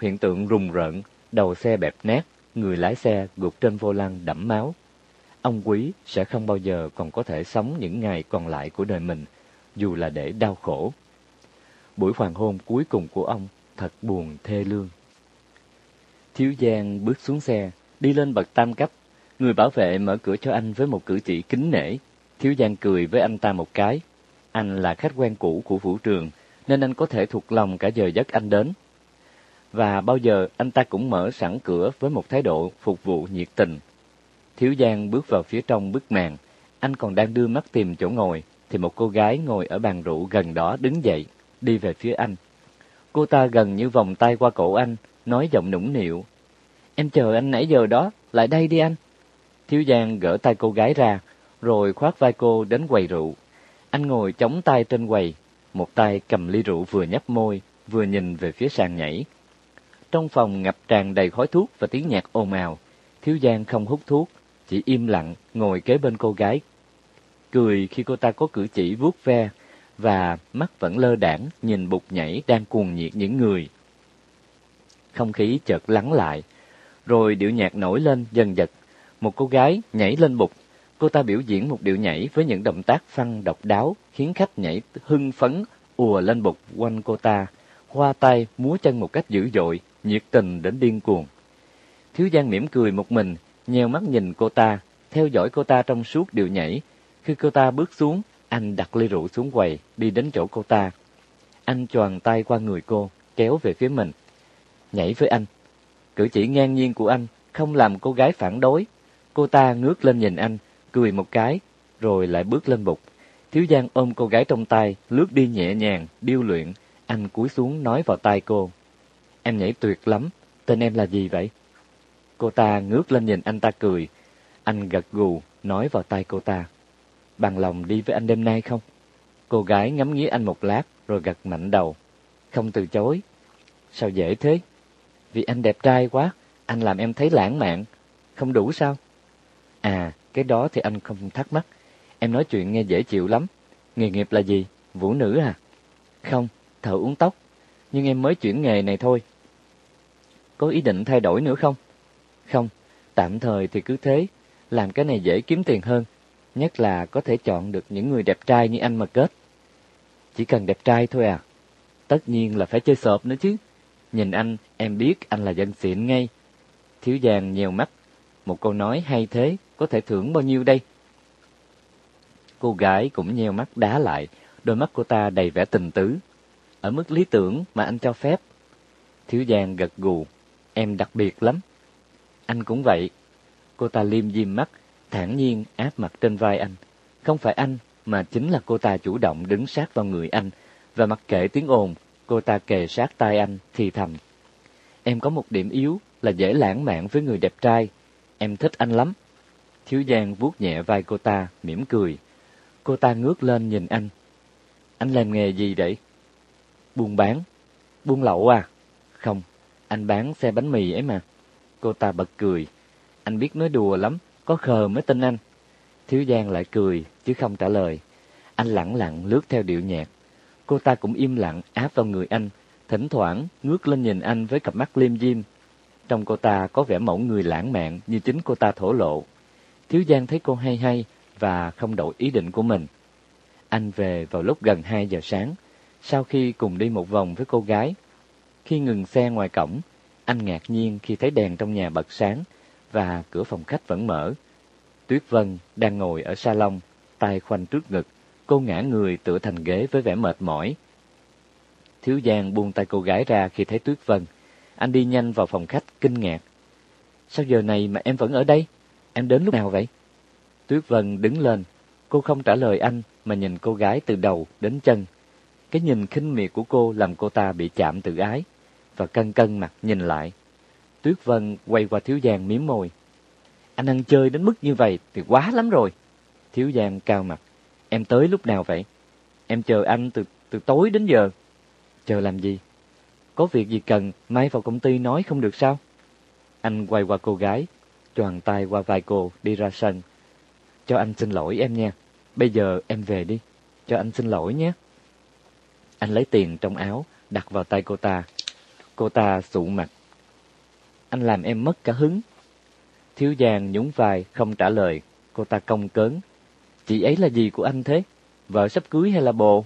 Hiện tượng rùng rợn, đầu xe bẹp nát, người lái xe gục trên vô lăng đẫm máu. Ông quý sẽ không bao giờ còn có thể sống những ngày còn lại của đời mình, dù là để đau khổ. Buổi hoàng hôn cuối cùng của ông thật buồn thê lương. Thiếu Giang bước xuống xe, đi lên bậc tam cấp. Người bảo vệ mở cửa cho anh với một cử chỉ kính nể. Thiếu Giang cười với anh ta một cái. Anh là khách quen cũ của vũ trường, nên anh có thể thuộc lòng cả giờ giấc anh đến. Và bao giờ anh ta cũng mở sẵn cửa với một thái độ phục vụ nhiệt tình. Thiếu Giang bước vào phía trong bức màn. Anh còn đang đưa mắt tìm chỗ ngồi, thì một cô gái ngồi ở bàn rượu gần đó đứng dậy, đi về phía anh. Cô ta gần như vòng tay qua cổ anh, nói giọng nũng nịu. Em chờ anh nãy giờ đó, lại đây đi anh. Thiếu Giang gỡ tay cô gái ra, rồi khoác vai cô đến quầy rượu. Anh ngồi chống tay trên quầy, một tay cầm ly rượu vừa nhấp môi, vừa nhìn về phía sàn nhảy. Trong phòng ngập tràn đầy khói thuốc và tiếng nhạc ồn ào, Thiếu Giang không hút thuốc, chỉ im lặng ngồi kế bên cô gái. Cười khi cô ta có cử chỉ vuốt ve và mắt vẫn lơ đảng nhìn bục nhảy đang cuồng nhiệt những người. Không khí chợt lắng lại, rồi điệu nhạc nổi lên dần dật. Một cô gái nhảy lên bục, cô ta biểu diễn một điệu nhảy với những động tác phăng độc đáo, khiến khách nhảy hưng phấn ùa lên bục quanh cô ta, hoa tay múa chân một cách dữ dội, nhiệt tình đến điên cuồng. Thiếu Giang mỉm cười một mình, nheo mắt nhìn cô ta, theo dõi cô ta trong suốt điều nhảy. Khi cô ta bước xuống, anh đặt ly rượu xuống quầy, đi đến chỗ cô ta. Anh choàng tay qua người cô, kéo về phía mình. Nhảy với anh. Cử chỉ ngang nhiên của anh không làm cô gái phản đối. Cô ta ngước lên nhìn anh, cười một cái, rồi lại bước lên bục. Thiếu Giang ôm cô gái trong tay, lướt đi nhẹ nhàng, điêu luyện. Anh cúi xuống nói vào tai cô. Em nhảy tuyệt lắm, tên em là gì vậy? Cô ta ngước lên nhìn anh ta cười. Anh gật gù, nói vào tay cô ta. Bằng lòng đi với anh đêm nay không? Cô gái ngắm nghía anh một lát, rồi gật mạnh đầu. Không từ chối. Sao dễ thế? Vì anh đẹp trai quá, anh làm em thấy lãng mạn. Không đủ sao? À, cái đó thì anh không thắc mắc. Em nói chuyện nghe dễ chịu lắm. Nghề nghiệp là gì? Vũ nữ à? Không, thợ uống tóc. Nhưng em mới chuyển nghề này thôi. Có ý định thay đổi nữa không? Không, tạm thời thì cứ thế. Làm cái này dễ kiếm tiền hơn. Nhất là có thể chọn được những người đẹp trai như anh mà kết. Chỉ cần đẹp trai thôi à? Tất nhiên là phải chơi sộp nữa chứ. Nhìn anh, em biết anh là dân xịn ngay. Thiếu Giang nhiều mắt. Một câu nói hay thế, có thể thưởng bao nhiêu đây? Cô gái cũng nheo mắt đá lại, đôi mắt cô ta đầy vẻ tình tứ. Ở mức lý tưởng mà anh cho phép. Thiếu Giang gật gù, em đặc biệt lắm. Anh cũng vậy. Cô ta liêm diêm mắt, thản nhiên áp mặt trên vai anh. Không phải anh, mà chính là cô ta chủ động đứng sát vào người anh, và mặc kệ tiếng ồn, cô ta kề sát tai anh, thì thầm. Em có một điểm yếu là dễ lãng mạn với người đẹp trai. Em thích anh lắm. Thiếu Giang vuốt nhẹ vai cô ta, mỉm cười. Cô ta ngước lên nhìn anh. Anh làm nghề gì vậy? Buôn bán. Buôn lậu à? Không, anh bán xe bánh mì ấy mà. Cô ta bật cười. Anh biết nói đùa lắm, có khờ mới tin anh. Thiếu Giang lại cười, chứ không trả lời. Anh lặng lặng lướt theo điệu nhạc. Cô ta cũng im lặng áp vào người anh, thỉnh thoảng ngước lên nhìn anh với cặp mắt liêm diêm. Trong cô ta có vẻ mẫu người lãng mạn như chính cô ta thổ lộ. Thiếu Giang thấy cô hay hay và không đổi ý định của mình. Anh về vào lúc gần 2 giờ sáng, sau khi cùng đi một vòng với cô gái. Khi ngừng xe ngoài cổng, anh ngạc nhiên khi thấy đèn trong nhà bật sáng và cửa phòng khách vẫn mở. Tuyết Vân đang ngồi ở salon, tay khoanh trước ngực, cô ngã người tựa thành ghế với vẻ mệt mỏi. Thiếu Giang buông tay cô gái ra khi thấy Tuyết Vân. Anh đi nhanh vào phòng khách kinh ngạc. Sao giờ này mà em vẫn ở đây? Em đến lúc nào vậy? Tuyết Vân đứng lên. Cô không trả lời anh mà nhìn cô gái từ đầu đến chân. Cái nhìn khinh miệt của cô làm cô ta bị chạm tự ái và cân cân mặt nhìn lại. Tuyết Vân quay qua Thiếu Giang miếm môi. Anh ăn chơi đến mức như vậy thì quá lắm rồi. Thiếu Giang cao mặt. Em tới lúc nào vậy? Em chờ anh từ từ tối đến giờ. Chờ làm gì? Có việc gì cần, mai vào công ty nói không được sao? Anh quay qua cô gái, choàng tay qua vai cô, đi ra sân. Cho anh xin lỗi em nha. Bây giờ em về đi. Cho anh xin lỗi nhé. Anh lấy tiền trong áo, đặt vào tay cô ta. Cô ta sụ mặt. Anh làm em mất cả hứng. Thiếu Giang nhún vai, không trả lời. Cô ta công cớn. Chị ấy là gì của anh thế? Vợ sắp cưới hay là bồ?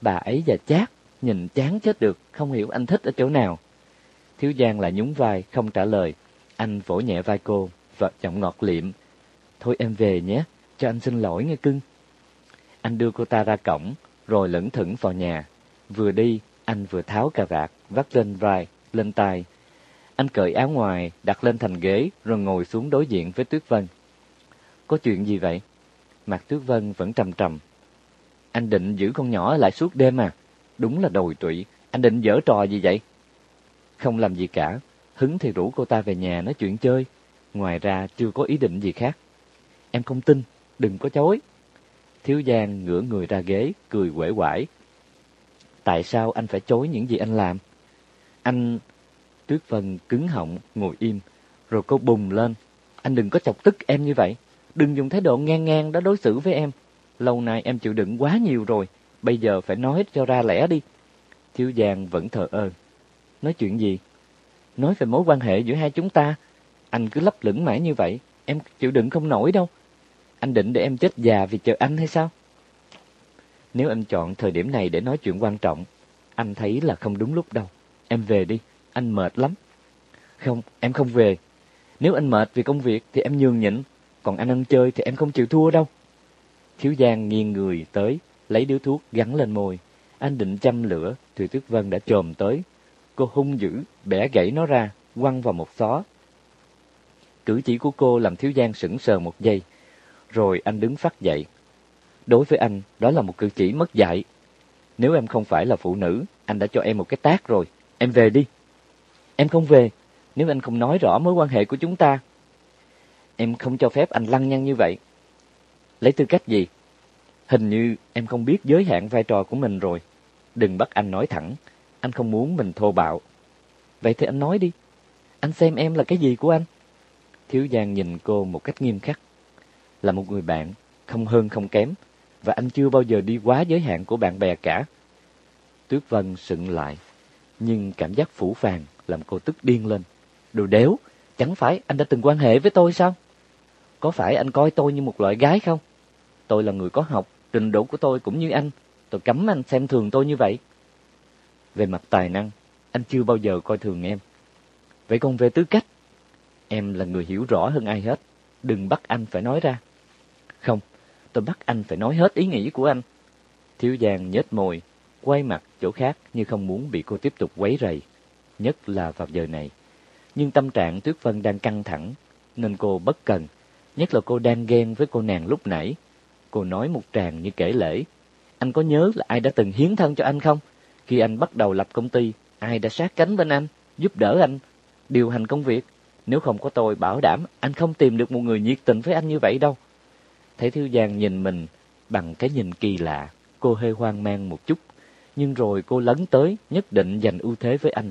Bà ấy già chát, nhìn chán chết được, không hiểu anh thích ở chỗ nào. Thiếu Giang lại nhún vai, không trả lời. Anh vỗ nhẹ vai cô, và giọng ngọt liệm. Thôi em về nhé, cho anh xin lỗi nghe cưng. Anh đưa cô ta ra cổng, rồi lững thững vào nhà. Vừa đi, anh vừa tháo cà vạt, vắt lên vai, lên tai. Anh cởi áo ngoài, đặt lên thành ghế, rồi ngồi xuống đối diện với Tuyết Vân. Có chuyện gì vậy? Mặt Tuyết Vân vẫn trầm trầm. Anh định giữ con nhỏ lại suốt đêm à? Đúng là đồi trụy, anh định dở trò gì vậy? Không làm gì cả, hứng thì rủ cô ta về nhà nói chuyện chơi. Ngoài ra chưa có ý định gì khác. Em không tin, đừng có chối. Thiếu Giang ngửa người ra ghế, cười quể quải. Tại sao anh phải chối những gì anh làm? Anh... Tuyết Vân cứng họng, ngồi im, rồi cô bùng lên. Anh đừng có chọc tức em như vậy. Đừng dùng thái độ ngang ngang đó đối xử với em. Lâu nay em chịu đựng quá nhiều rồi, bây giờ phải nói cho ra lẽ đi. Thiếu Giang vẫn thờ ơ. Nói chuyện gì? Nói về mối quan hệ giữa hai chúng ta. Anh cứ lấp lửng mãi như vậy, em chịu đựng không nổi đâu. Anh định để em chết già vì chờ anh hay sao? Nếu anh chọn thời điểm này để nói chuyện quan trọng, anh thấy là không đúng lúc đâu. Em về đi, anh mệt lắm. Không, em không về. Nếu anh mệt vì công việc thì em nhường nhịn, còn anh ăn chơi thì em không chịu thua đâu. Thiếu Giang nghiêng người tới, lấy điếu thuốc gắn lên môi. Anh định châm lửa, Thùy Tuyết Vân đã trồm tới. Cô hung dữ, bẻ gãy nó ra, quăng vào một xó. Cử chỉ của cô làm Thiếu Giang sững sờ một giây. Rồi anh đứng phát dậy. Đối với anh, đó là một cử chỉ mất dạy. Nếu em không phải là phụ nữ, anh đã cho em một cái tác rồi. Em về đi. Em không về, nếu anh không nói rõ mối quan hệ của chúng ta. Em không cho phép anh lăng nhăng như vậy. Lấy tư cách gì? Hình như em không biết giới hạn vai trò của mình rồi. Đừng bắt anh nói thẳng. Anh không muốn mình thô bạo. Vậy thì anh nói đi. Anh xem em là cái gì của anh? Thiếu Giang nhìn cô một cách nghiêm khắc. Là một người bạn, không hơn không kém. Và anh chưa bao giờ đi quá giới hạn của bạn bè cả. Tuyết Vân sững lại. Nhưng cảm giác phủ phàng làm cô tức điên lên. Đồ đéo, chẳng phải anh đã từng quan hệ với tôi sao? Có phải anh coi tôi như một loại gái không? Tôi là người có học, trình độ của tôi cũng như anh. Tôi cấm anh xem thường tôi như vậy. Về mặt tài năng, anh chưa bao giờ coi thường em. Vậy còn về tư cách? Em là người hiểu rõ hơn ai hết. Đừng bắt anh phải nói ra. Không, tôi bắt anh phải nói hết ý nghĩ của anh. Thiếu Giang nhếch môi, quay mặt chỗ khác như không muốn bị cô tiếp tục quấy rầy. Nhất là vào giờ này. Nhưng tâm trạng Tuyết Vân đang căng thẳng, nên cô bất cần. Nhất là cô đang ghen với cô nàng lúc nãy. Cô nói một tràng như kể lễ. Anh có nhớ là ai đã từng hiến thân cho anh không? Khi anh bắt đầu lập công ty, ai đã sát cánh bên anh, giúp đỡ anh, điều hành công việc? Nếu không có tôi bảo đảm anh không tìm được một người nhiệt tình với anh như vậy đâu. Thấy Thiếu Giang nhìn mình bằng cái nhìn kỳ lạ, cô hơi hoang mang một chút. Nhưng rồi cô lấn tới, nhất định giành ưu thế với anh.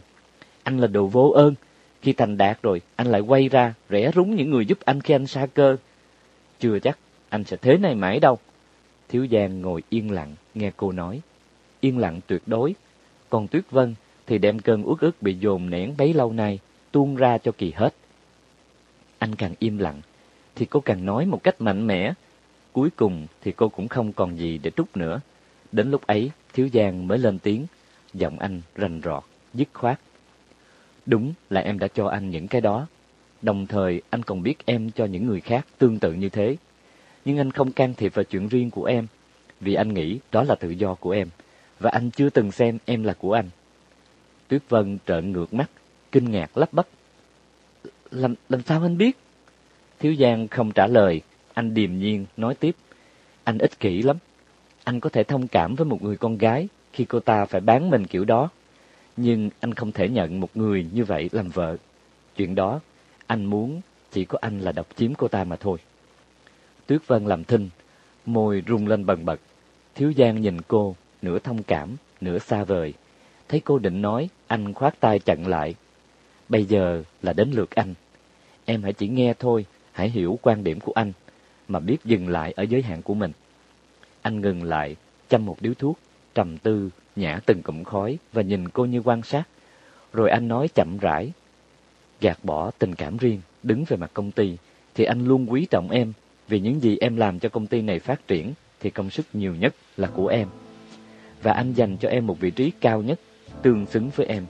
Anh là đồ vô ơn. Khi thành đạt rồi, anh lại quay ra, rẽ rúng những người giúp anh khi anh xa cơ. Chưa chắc anh sẽ thế này mãi đâu. Thiếu Giang ngồi yên lặng, nghe cô nói. Yên lặng tuyệt đối. Còn Tuyết Vân thì đem cơn uất ức bị dồn nén bấy lâu nay, tuôn ra cho kỳ hết. Anh càng im lặng, thì cô càng nói một cách mạnh mẽ. Cuối cùng thì cô cũng không còn gì để trút nữa. Đến lúc ấy, Thiếu Giang mới lên tiếng, giọng anh rành rọt, dứt khoát. Đúng là em đã cho anh những cái đó. Đồng thời anh còn biết em cho những người khác tương tự như thế. Nhưng anh không can thiệp vào chuyện riêng của em, vì anh nghĩ đó là tự do của em, và anh chưa từng xem em là của anh. Tuyết Vân trợn ngược mắt, kinh ngạc lắp bắp. Làm, làm sao anh biết? Thiếu Giang không trả lời, anh điềm nhiên nói tiếp. Anh ích kỷ lắm. Anh có thể thông cảm với một người con gái khi cô ta phải bán mình kiểu đó. Nhưng anh không thể nhận một người như vậy làm vợ. Chuyện đó, anh muốn chỉ có anh là độc chiếm cô ta mà thôi. Tuyết Vân làm thinh, môi rung lên bần bật. Thiếu Giang nhìn cô, nửa thông cảm, nửa xa vời. Thấy cô định nói, anh khoát tay chặn lại. Bây giờ là đến lượt anh. Em hãy chỉ nghe thôi, hãy hiểu quan điểm của anh, mà biết dừng lại ở giới hạn của mình. Anh ngừng lại, chăm một điếu thuốc, trầm tư, nhả từng cụm khói và nhìn cô như quan sát. Rồi anh nói chậm rãi, gạt bỏ tình cảm riêng, đứng về mặt công ty, thì anh luôn quý trọng em, vì những gì em làm cho công ty này phát triển thì công sức nhiều nhất là của em. Và anh dành cho em một vị trí cao nhất, tương xứng với em.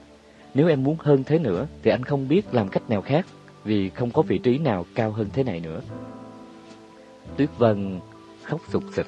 Nếu em muốn hơn thế nữa thì anh không biết làm cách nào khác, vì không có vị trí nào cao hơn thế này nữa. Tuyết Vân khóc sụt sịch.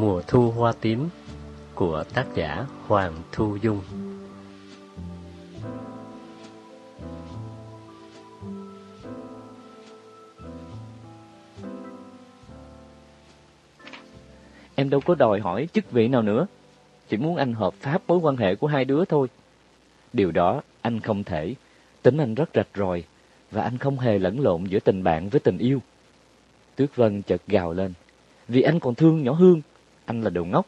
Mùa thu hoa tím của tác giả Hoàng Thu Dung. Em đâu có đòi hỏi chức vị nào nữa, chỉ muốn anh hợp pháp mối quan hệ của hai đứa thôi. Điều đó anh không thể, tính anh rất rạch ròi, và anh không hề lẫn lộn giữa tình bạn với tình yêu. Tuyết Vân chợt gào lên, vì anh còn thương nhỏ Hương, anh là đồ ngốc.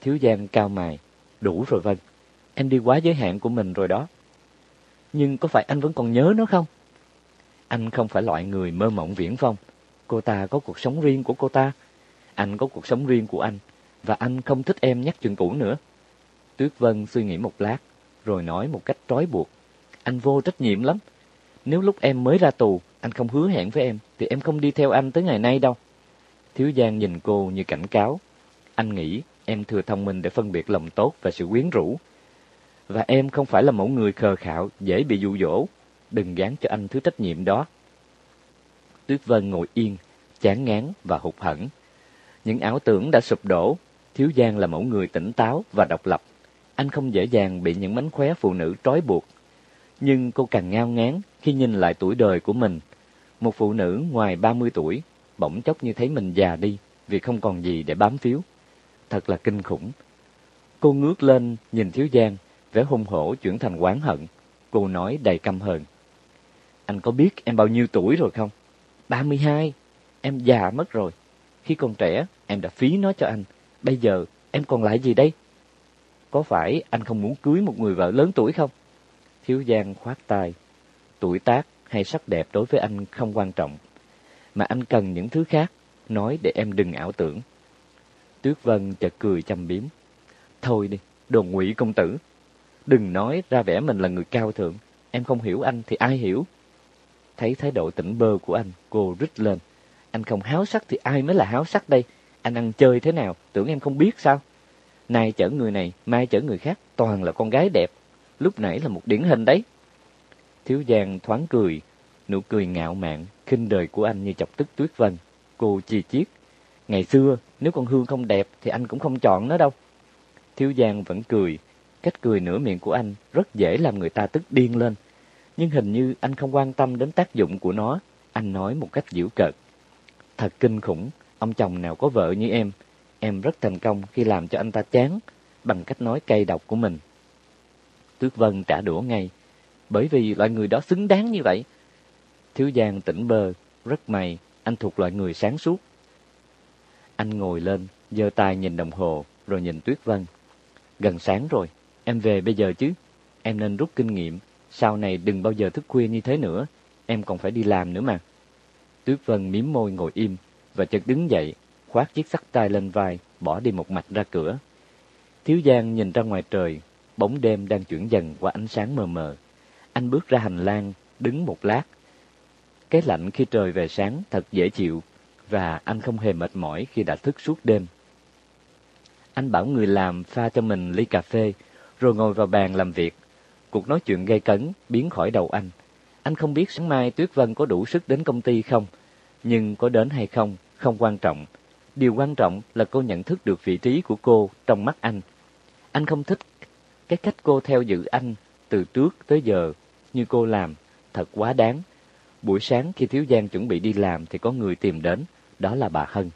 Thiếu Giang cao mày, đủ rồi Vân, em đi quá giới hạn của mình rồi đó. Nhưng có phải anh vẫn còn nhớ nó không? Anh không phải loại người mơ mộng viễn vông. Cô ta có cuộc sống riêng của cô ta. Anh có cuộc sống riêng của anh. Và anh không thích em nhắc chuyện cũ nữa. Tuyết Vân suy nghĩ một lát, rồi nói một cách trói buộc. Anh vô trách nhiệm lắm. Nếu lúc em mới ra tù, anh không hứa hẹn với em, thì em không đi theo anh tới ngày nay đâu. Thiếu Giang nhìn cô như cảnh cáo. Anh nghĩ em thừa thông minh để phân biệt lòng tốt và sự quyến rũ. Và em không phải là mẫu người khờ khạo, dễ bị dụ dỗ. Đừng gán cho anh thứ trách nhiệm đó. Tuyết Vân ngồi yên, chán ngán và hụt hẫng. Những ảo tưởng đã sụp đổ. Thiếu Giang là mẫu người tỉnh táo và độc lập. Anh không dễ dàng bị những mánh khóe phụ nữ trói buộc. Nhưng cô càng ngao ngán khi nhìn lại tuổi đời của mình. Một phụ nữ ngoài 30 tuổi, bỗng chốc như thấy mình già đi vì không còn gì để bám phiếu. Thật là kinh khủng. Cô ngước lên nhìn Thiếu Giang, vẻ hung hổ chuyển thành oán hận. Cô nói đầy căm hờn. Anh có biết em bao nhiêu tuổi rồi không? 32. Em già mất rồi. Khi còn trẻ, em đã phí nó cho anh. Bây giờ, em còn lại gì đây? Có phải anh không muốn cưới một người vợ lớn tuổi không? Thiếu Giang khoát tay. Tuổi tác hay sắc đẹp đối với anh không quan trọng. Mà anh cần những thứ khác. Nói để em đừng ảo tưởng. Tuyết Vân chợt cười châm biếm. Thôi đi, đồ ngụy công tử. Đừng nói ra vẻ mình là người cao thượng. Em không hiểu anh thì ai hiểu? Thấy thái độ tỉnh bơ của anh, cô rít lên. Anh không háo sắc thì ai mới là háo sắc đây? Anh ăn chơi thế nào, tưởng em không biết sao? Nay chở người này, mai chở người khác, toàn là con gái đẹp. Lúc nãy là một điển hình đấy. Thiếu Giang thoáng cười, nụ cười ngạo mạn, khinh đời của anh như chọc tức Tuyết Vân. Cô chi chiết. Ngày xưa, nếu con Hương không đẹp thì anh cũng không chọn nó đâu. Thiếu Giang vẫn cười. Cách cười nửa miệng của anh rất dễ làm người ta tức điên lên. Nhưng hình như anh không quan tâm đến tác dụng của nó. Anh nói một cách giễu cợt. Thật kinh khủng, ông chồng nào có vợ như em. Em rất thành công khi làm cho anh ta chán bằng cách nói cay độc của mình. Tước Vân trả đũa ngay, bởi vì loại người đó xứng đáng như vậy. Thiếu Giang tỉnh bơ, rất may, anh thuộc loại người sáng suốt. Anh ngồi lên, giơ tay nhìn đồng hồ, rồi nhìn Tuyết Vân. Gần sáng rồi, em về bây giờ chứ. Em nên rút kinh nghiệm, sau này đừng bao giờ thức khuya như thế nữa, em còn phải đi làm nữa mà. Tuyết Vân miếm môi ngồi im, và chợt đứng dậy, khoác chiếc sắt tay lên vai, bỏ đi một mạch ra cửa. Thiếu Giang nhìn ra ngoài trời, bóng đêm đang chuyển dần qua ánh sáng mờ mờ. Anh bước ra hành lang, đứng một lát. Cái lạnh khi trời về sáng thật dễ chịu, và anh không hề mệt mỏi khi đã thức suốt đêm. Anh bảo người làm pha cho mình ly cà phê, rồi ngồi vào bàn làm việc. Cuộc nói chuyện gây cấn biến khỏi đầu anh. Anh không biết sáng mai Tuyết Vân có đủ sức đến công ty không, nhưng có đến hay không, không quan trọng. Điều quan trọng là cô nhận thức được vị trí của cô trong mắt anh. Anh không thích cái cách cô theo dự anh từ trước tới giờ như cô làm, thật quá đáng. Buổi sáng khi Thiếu Giang chuẩn bị đi làm thì có người tìm đến, đó là bà Hân.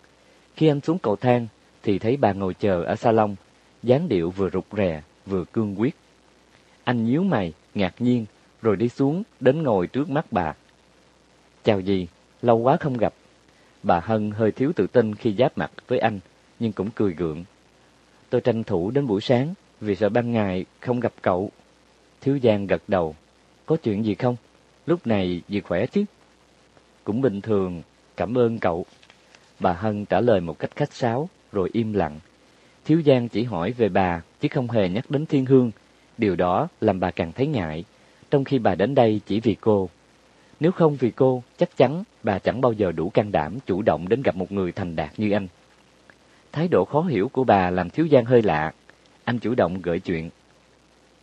Khi anh xuống cầu thang thì thấy bà ngồi chờ ở salon, dáng điệu vừa rụt rè, vừa cương quyết. Anh nhíu mày, ngạc nhiên, rồi đi xuống, đến ngồi trước mắt bà. Chào gì, lâu quá không gặp. Bà Hân hơi thiếu tự tin khi giáp mặt với anh, nhưng cũng cười gượng. Tôi tranh thủ đến buổi sáng, vì sợ ban ngày không gặp cậu. Thiếu Giang gật đầu. Có chuyện gì không? Lúc này dì khỏe chứ? Cũng bình thường, cảm ơn cậu. Bà Hân trả lời một cách khách sáo, rồi im lặng. Thiếu Giang chỉ hỏi về bà, chứ không hề nhắc đến Thiên Hương. Điều đó làm bà càng thấy ngại, trong khi bà đến đây chỉ vì cô. Nếu không vì cô, chắc chắn bà chẳng bao giờ đủ can đảm chủ động đến gặp một người thành đạt như anh. Thái độ khó hiểu của bà làm Thiếu Giang hơi lạ. Anh chủ động gợi chuyện.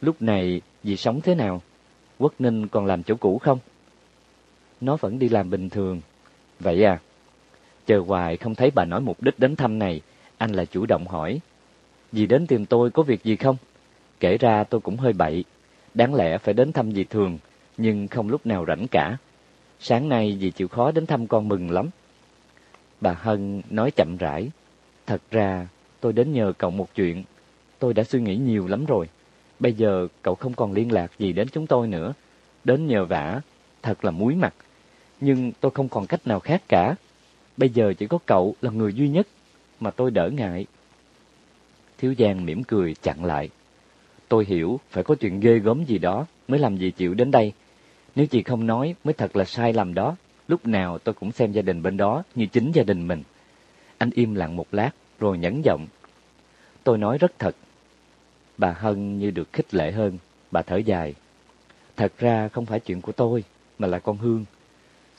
Lúc này, dì sống thế nào? Quốc Ninh còn làm chỗ cũ không? Nó vẫn đi làm bình thường. Vậy à? Chờ hoài không thấy bà nói mục đích đến thăm này, anh là chủ động hỏi. Dì đến tìm tôi có việc gì không? Kể ra tôi cũng hơi bậy. Đáng lẽ phải đến thăm dì thường, nhưng không lúc nào rảnh cả. Sáng nay dì chịu khó đến thăm con mừng lắm. Bà Hân nói chậm rãi. Thật ra, tôi đến nhờ cậu một chuyện. Tôi đã suy nghĩ nhiều lắm rồi. Bây giờ cậu không còn liên lạc gì đến chúng tôi nữa. Đến nhờ vả, thật là muối mặt. Nhưng tôi không còn cách nào khác cả. Bây giờ chỉ có cậu là người duy nhất mà tôi đỡ ngại. Thiếu Giang mỉm cười chặn lại. Tôi hiểu phải có chuyện ghê gớm gì đó mới làm gì chịu đến đây. Nếu chị không nói mới thật là sai lầm đó. Lúc nào tôi cũng xem gia đình bên đó như chính gia đình mình. Anh im lặng một lát rồi nhấn giọng. Tôi nói rất thật. Bà Hân như được khích lệ hơn. Bà thở dài. Thật ra không phải chuyện của tôi, mà là con Hương.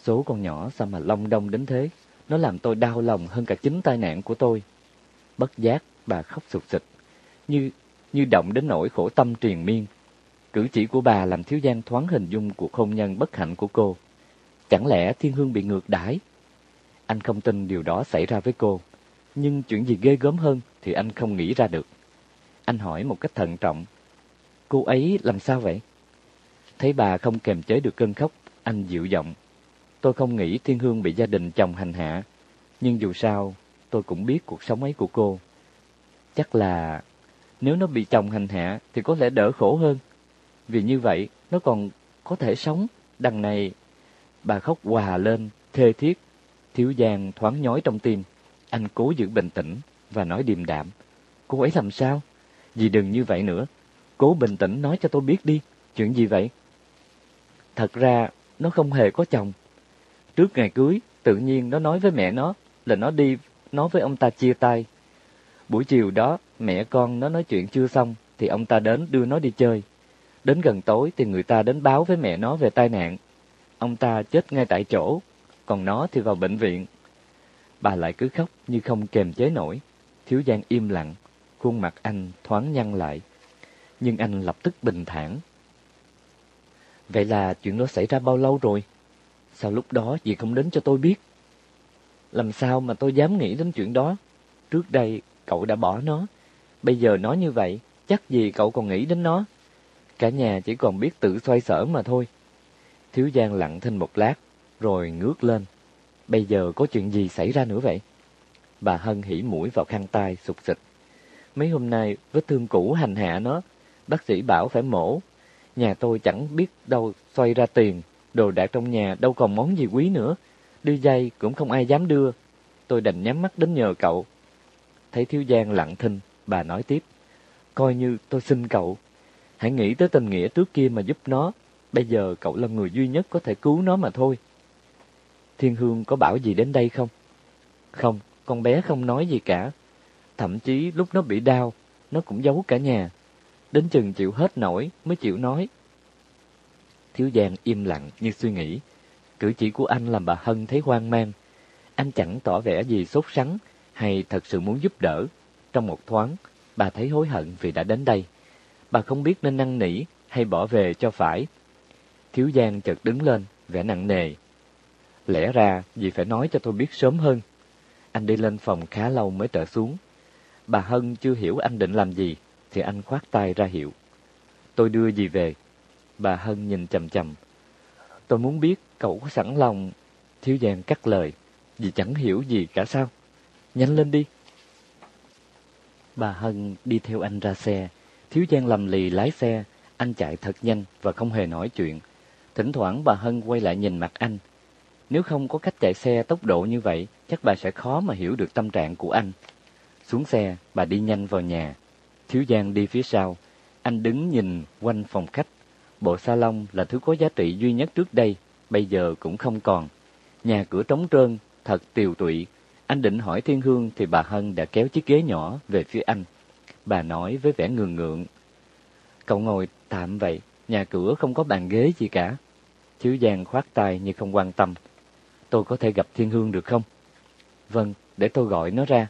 Số con nhỏ sao mà long đông đến thế? Nó làm tôi đau lòng hơn cả chính tai nạn của tôi. Bất giác, bà khóc sụt sịch, như như động đến nỗi khổ tâm triền miên. Cử chỉ của bà làm thiếu giang thoáng hình dung cuộc hôn nhân bất hạnh của cô. Chẳng lẽ thiên hương bị ngược đãi? Anh không tin điều đó xảy ra với cô. Nhưng chuyện gì ghê gớm hơn thì anh không nghĩ ra được. Anh hỏi một cách thận trọng. Cô ấy làm sao vậy? Thấy bà không kềm chế được cơn khóc, anh dịu giọng. Tôi không nghĩ Thiên Hương bị gia đình chồng hành hạ, nhưng dù sao, tôi cũng biết cuộc sống ấy của cô. Chắc là nếu nó bị chồng hành hạ thì có lẽ đỡ khổ hơn. Vì như vậy, nó còn có thể sống. Đằng này, bà khóc hòa lên, thê thiết. Thiếu Giang thoáng nhói trong tim. Anh cố giữ bình tĩnh và nói điềm đạm. Cô ấy làm sao? Dì đừng như vậy nữa. Cố bình tĩnh nói cho tôi biết đi. Chuyện gì vậy? Thật ra, nó không hề có chồng. Trước ngày cưới, tự nhiên nó nói với mẹ nó là nó đi nói với ông ta chia tay. Buổi chiều đó, mẹ con nó nói chuyện chưa xong, thì ông ta đến đưa nó đi chơi. Đến gần tối thì người ta đến báo với mẹ nó về tai nạn. Ông ta chết ngay tại chỗ, còn nó thì vào bệnh viện. Bà lại cứ khóc như không kềm chế nổi. Thiếu Giang im lặng, khuôn mặt anh thoáng nhăn lại. Nhưng anh lập tức bình thản. Vậy là chuyện đó xảy ra bao lâu rồi? Sao lúc đó dì không đến cho tôi biết? Làm sao mà tôi dám nghĩ đến chuyện đó? Trước đây cậu đã bỏ nó. Bây giờ nói như vậy, chắc gì cậu còn nghĩ đến nó. Cả nhà chỉ còn biết tự xoay sở mà thôi. Thiếu Giang lặng thinh một lát, rồi ngước lên. Bây giờ có chuyện gì xảy ra nữa vậy? Bà Hân hỉ mũi vào khăn tay, sụt sịch. Mấy hôm nay, vết thương cũ hành hạ nó. Bác sĩ bảo phải mổ. Nhà tôi chẳng biết đâu xoay ra tiền. Đồ đạc trong nhà đâu còn món gì quý nữa. Đưa dây cũng không ai dám đưa. Tôi đành nhắm mắt đến nhờ cậu. Thấy Thiếu Giang lặng thinh, bà nói tiếp. Coi như tôi xin cậu. Hãy nghĩ tới tình nghĩa trước kia mà giúp nó. Bây giờ cậu là người duy nhất có thể cứu nó mà thôi. Thiên Hương có bảo gì đến đây không? Không, con bé không nói gì cả. Thậm chí lúc nó bị đau, nó cũng giấu cả nhà. Đến chừng chịu hết nổi mới chịu nói. Thiếu Giang im lặng như suy nghĩ. Cử chỉ của anh làm bà Hân thấy hoang mang. Anh chẳng tỏ vẻ gì sốt sắng hay thật sự muốn giúp đỡ. Trong một thoáng, bà thấy hối hận vì đã đến đây. Bà không biết nên năn nỉ hay bỏ về cho phải. Thiếu Giang chợt đứng lên, vẻ nặng nề. Lẽ ra dì phải nói cho tôi biết sớm hơn. Anh đi lên phòng khá lâu mới trở xuống. Bà Hân chưa hiểu anh định làm gì, thì anh khoát tay ra hiệu. Tôi đưa gì về. Bà Hân nhìn chầm chầm. Tôi muốn biết cậu có sẵn lòng. Thiếu Giang cắt lời. vì chẳng hiểu gì cả sao. Nhanh lên đi. Bà Hân đi theo anh ra xe. Thiếu Giang lầm lì lái xe. Anh chạy thật nhanh và không hề nói chuyện. Thỉnh thoảng bà Hân quay lại nhìn mặt anh. Nếu không có cách chạy xe tốc độ như vậy, chắc bà sẽ khó mà hiểu được tâm trạng của anh. Xuống xe, bà đi nhanh vào nhà. Thiếu Giang đi phía sau. Anh đứng nhìn quanh phòng khách. Bộ salon là thứ có giá trị duy nhất trước đây, bây giờ cũng không còn. Nhà cửa trống trơn, thật tiều tụy. Anh định hỏi Thiên Hương thì bà Hân đã kéo chiếc ghế nhỏ về phía anh. Bà nói với vẻ ngường ngượng. Cậu ngồi tạm vậy, nhà cửa không có bàn ghế gì cả. Thiếu Giang khoát tay như không quan tâm. Tôi có thể gặp Thiên Hương được không? Vâng, để tôi gọi nó ra.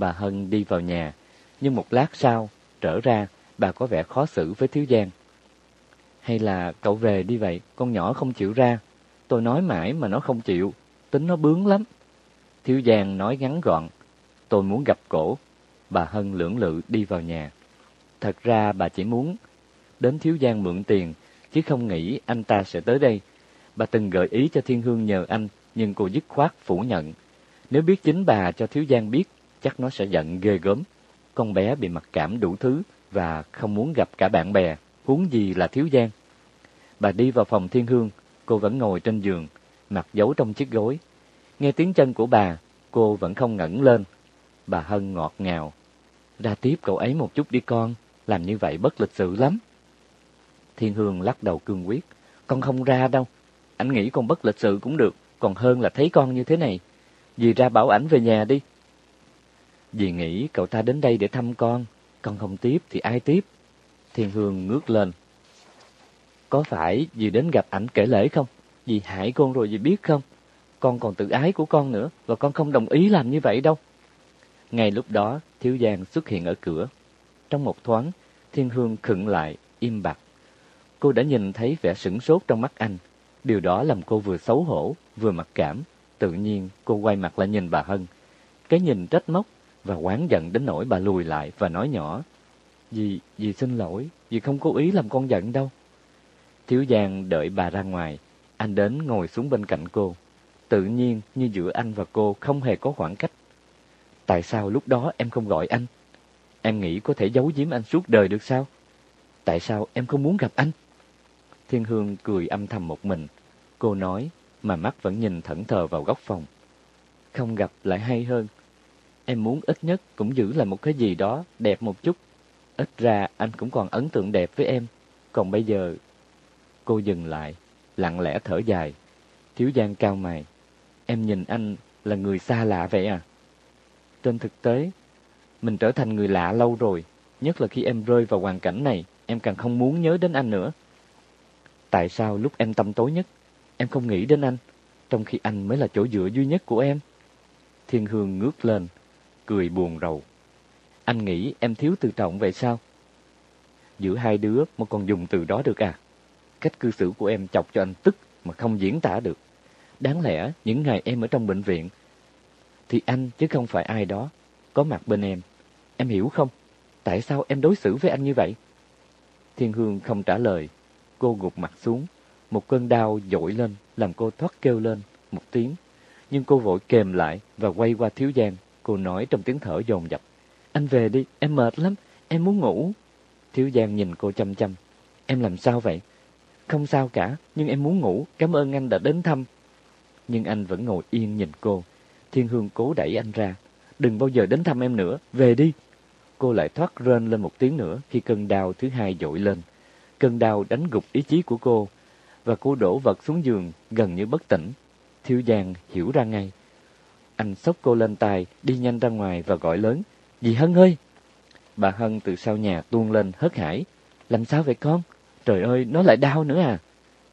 Bà Hân đi vào nhà, nhưng một lát sau, trở ra, bà có vẻ khó xử với Thiếu Giang. Hay là cậu về đi vậy, con nhỏ không chịu ra. Tôi nói mãi mà nó không chịu, tính nó bướng lắm. Thiếu Giang nói ngắn gọn, tôi muốn gặp cổ. Bà Hân lưỡng lự đi vào nhà. Thật ra bà chỉ muốn đến Thiếu Giang mượn tiền, chứ không nghĩ anh ta sẽ tới đây. Bà từng gợi ý cho Thiên Hương nhờ anh, nhưng cô dứt khoát phủ nhận. Nếu biết chính bà cho Thiếu Giang biết, chắc nó sẽ giận ghê gớm. Con bé bị mặc cảm đủ thứ và không muốn gặp cả bạn bè, huống gì là Thiếu Giang. Bà đi vào phòng Thiên Hương, cô vẫn ngồi trên giường, mặt giấu trong chiếc gối. Nghe tiếng chân của bà, cô vẫn không ngẩng lên. Bà Hân ngọt ngào. Ra tiếp cậu ấy một chút đi con, làm như vậy bất lịch sự lắm. Thiên Hương lắc đầu cương quyết. Con không ra đâu. Anh nghĩ con bất lịch sự cũng được, còn hơn là thấy con như thế này. Dì ra bảo ảnh về nhà đi. Dì nghĩ cậu ta đến đây để thăm con, con không tiếp thì ai tiếp? Thiên Hương ngước lên. Có phải dì đến gặp ảnh kể lễ không? Dì hại con rồi dì biết không? Con còn tự ái của con nữa, và con không đồng ý làm như vậy đâu. Ngay lúc đó, Thiếu Giang xuất hiện ở cửa. Trong một thoáng, Thiên Hương khựng lại, im bặt. Cô đã nhìn thấy vẻ sửng sốt trong mắt anh. Điều đó làm cô vừa xấu hổ, vừa mặc cảm. Tự nhiên, cô quay mặt lại nhìn bà Hân. Cái nhìn trách móc và quán giận đến nỗi bà lùi lại và nói nhỏ. Dì, dì xin lỗi, dì không cố ý làm con giận đâu. Thiếu Giang đợi bà ra ngoài, anh đến ngồi xuống bên cạnh cô. Tự nhiên như giữa anh và cô không hề có khoảng cách. Tại sao lúc đó em không gọi anh? Em nghĩ có thể giấu giếm anh suốt đời được sao? Tại sao em không muốn gặp anh? Thiên Hương cười âm thầm một mình. Cô nói, mà mắt vẫn nhìn thẫn thờ vào góc phòng. Không gặp lại hay hơn. Em muốn ít nhất cũng giữ lại một cái gì đó đẹp một chút. Ít ra anh cũng còn ấn tượng đẹp với em. Còn bây giờ... Cô dừng lại, lặng lẽ thở dài. Thiếu Giang cao mày. Em nhìn anh là người xa lạ vậy à? Trên thực tế, mình trở thành người lạ lâu rồi. Nhất là khi em rơi vào hoàn cảnh này, em càng không muốn nhớ đến anh nữa. Tại sao lúc em tâm tối nhất, em không nghĩ đến anh, trong khi anh mới là chỗ dựa duy nhất của em? Thiên Hương ngước lên, cười buồn rầu. Anh nghĩ em thiếu tự trọng vậy sao? Giữa hai đứa mà còn dùng từ đó được à? Cách cư xử của em chọc cho anh tức mà không diễn tả được. Đáng lẽ những ngày em ở trong bệnh viện thì anh chứ không phải ai đó có mặt bên em. Em hiểu không? Tại sao em đối xử với anh như vậy? Thiên Hương không trả lời. Cô gục mặt xuống. Một cơn đau dội lên, làm cô thoát kêu lên một tiếng. Nhưng cô vội kềm lại và quay qua Thiếu Giang. Cô nói trong tiếng thở dồn dập. Anh về đi, em mệt lắm, em muốn ngủ. Thiếu Giang nhìn cô chăm chăm. Em làm sao vậy? Không sao cả, nhưng em muốn ngủ, cảm ơn anh đã đến thăm. Nhưng anh vẫn ngồi yên nhìn cô. Thiên Hương cố đẩy anh ra. Đừng bao giờ đến thăm em nữa, về đi. Cô lại thoát rên lên một tiếng nữa khi cơn đau thứ hai dội lên. Cơn đau đánh gục ý chí của cô, và cô đổ vật xuống giường gần như bất tỉnh. Thiếu Giang hiểu ra ngay. Anh xốc cô lên tay, đi nhanh ra ngoài và gọi lớn. Dì Hân ơi! Bà Hân từ sau nhà tuôn lên hớt hải. Làm sao vậy con? Trời ơi, nó lại đau nữa à?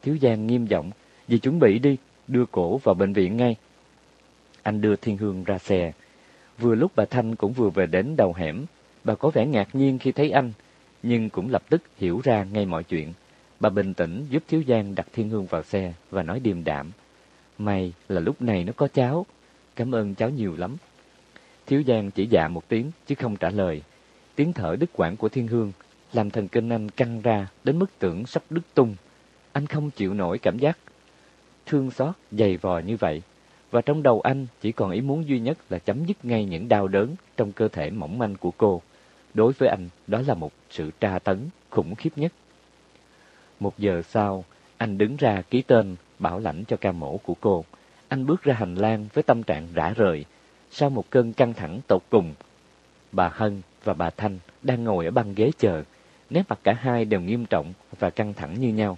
Thiếu Giang nghiêm giọng. Dì chuẩn bị đi, đưa cổ vào bệnh viện ngay. Anh đưa Thiên Hương ra xe. Vừa lúc bà Thanh cũng vừa về đến đầu hẻm. Bà có vẻ ngạc nhiên khi thấy anh, nhưng cũng lập tức hiểu ra ngay mọi chuyện. Bà bình tĩnh giúp Thiếu Giang đặt Thiên Hương vào xe và nói điềm đạm. May là lúc này nó có cháu. Cảm ơn cháu nhiều lắm. Thiếu Giang chỉ dạ một tiếng chứ không trả lời. Tiếng thở đứt quãng của Thiên Hương làm thần kinh anh căng ra đến mức tưởng sắp đứt tung. Anh không chịu nổi cảm giác thương xót dày vò như vậy. Và trong đầu anh chỉ còn ý muốn duy nhất là chấm dứt ngay những đau đớn trong cơ thể mỏng manh của cô. Đối với anh, đó là một sự tra tấn khủng khiếp nhất. Một giờ sau, anh đứng ra ký tên bảo lãnh cho ca mổ của cô. Anh bước ra hành lang với tâm trạng rã rời, sau một cơn căng thẳng tột cùng. Bà Hân và bà Thanh đang ngồi ở băng ghế chờ, nét mặt cả hai đều nghiêm trọng và căng thẳng như nhau.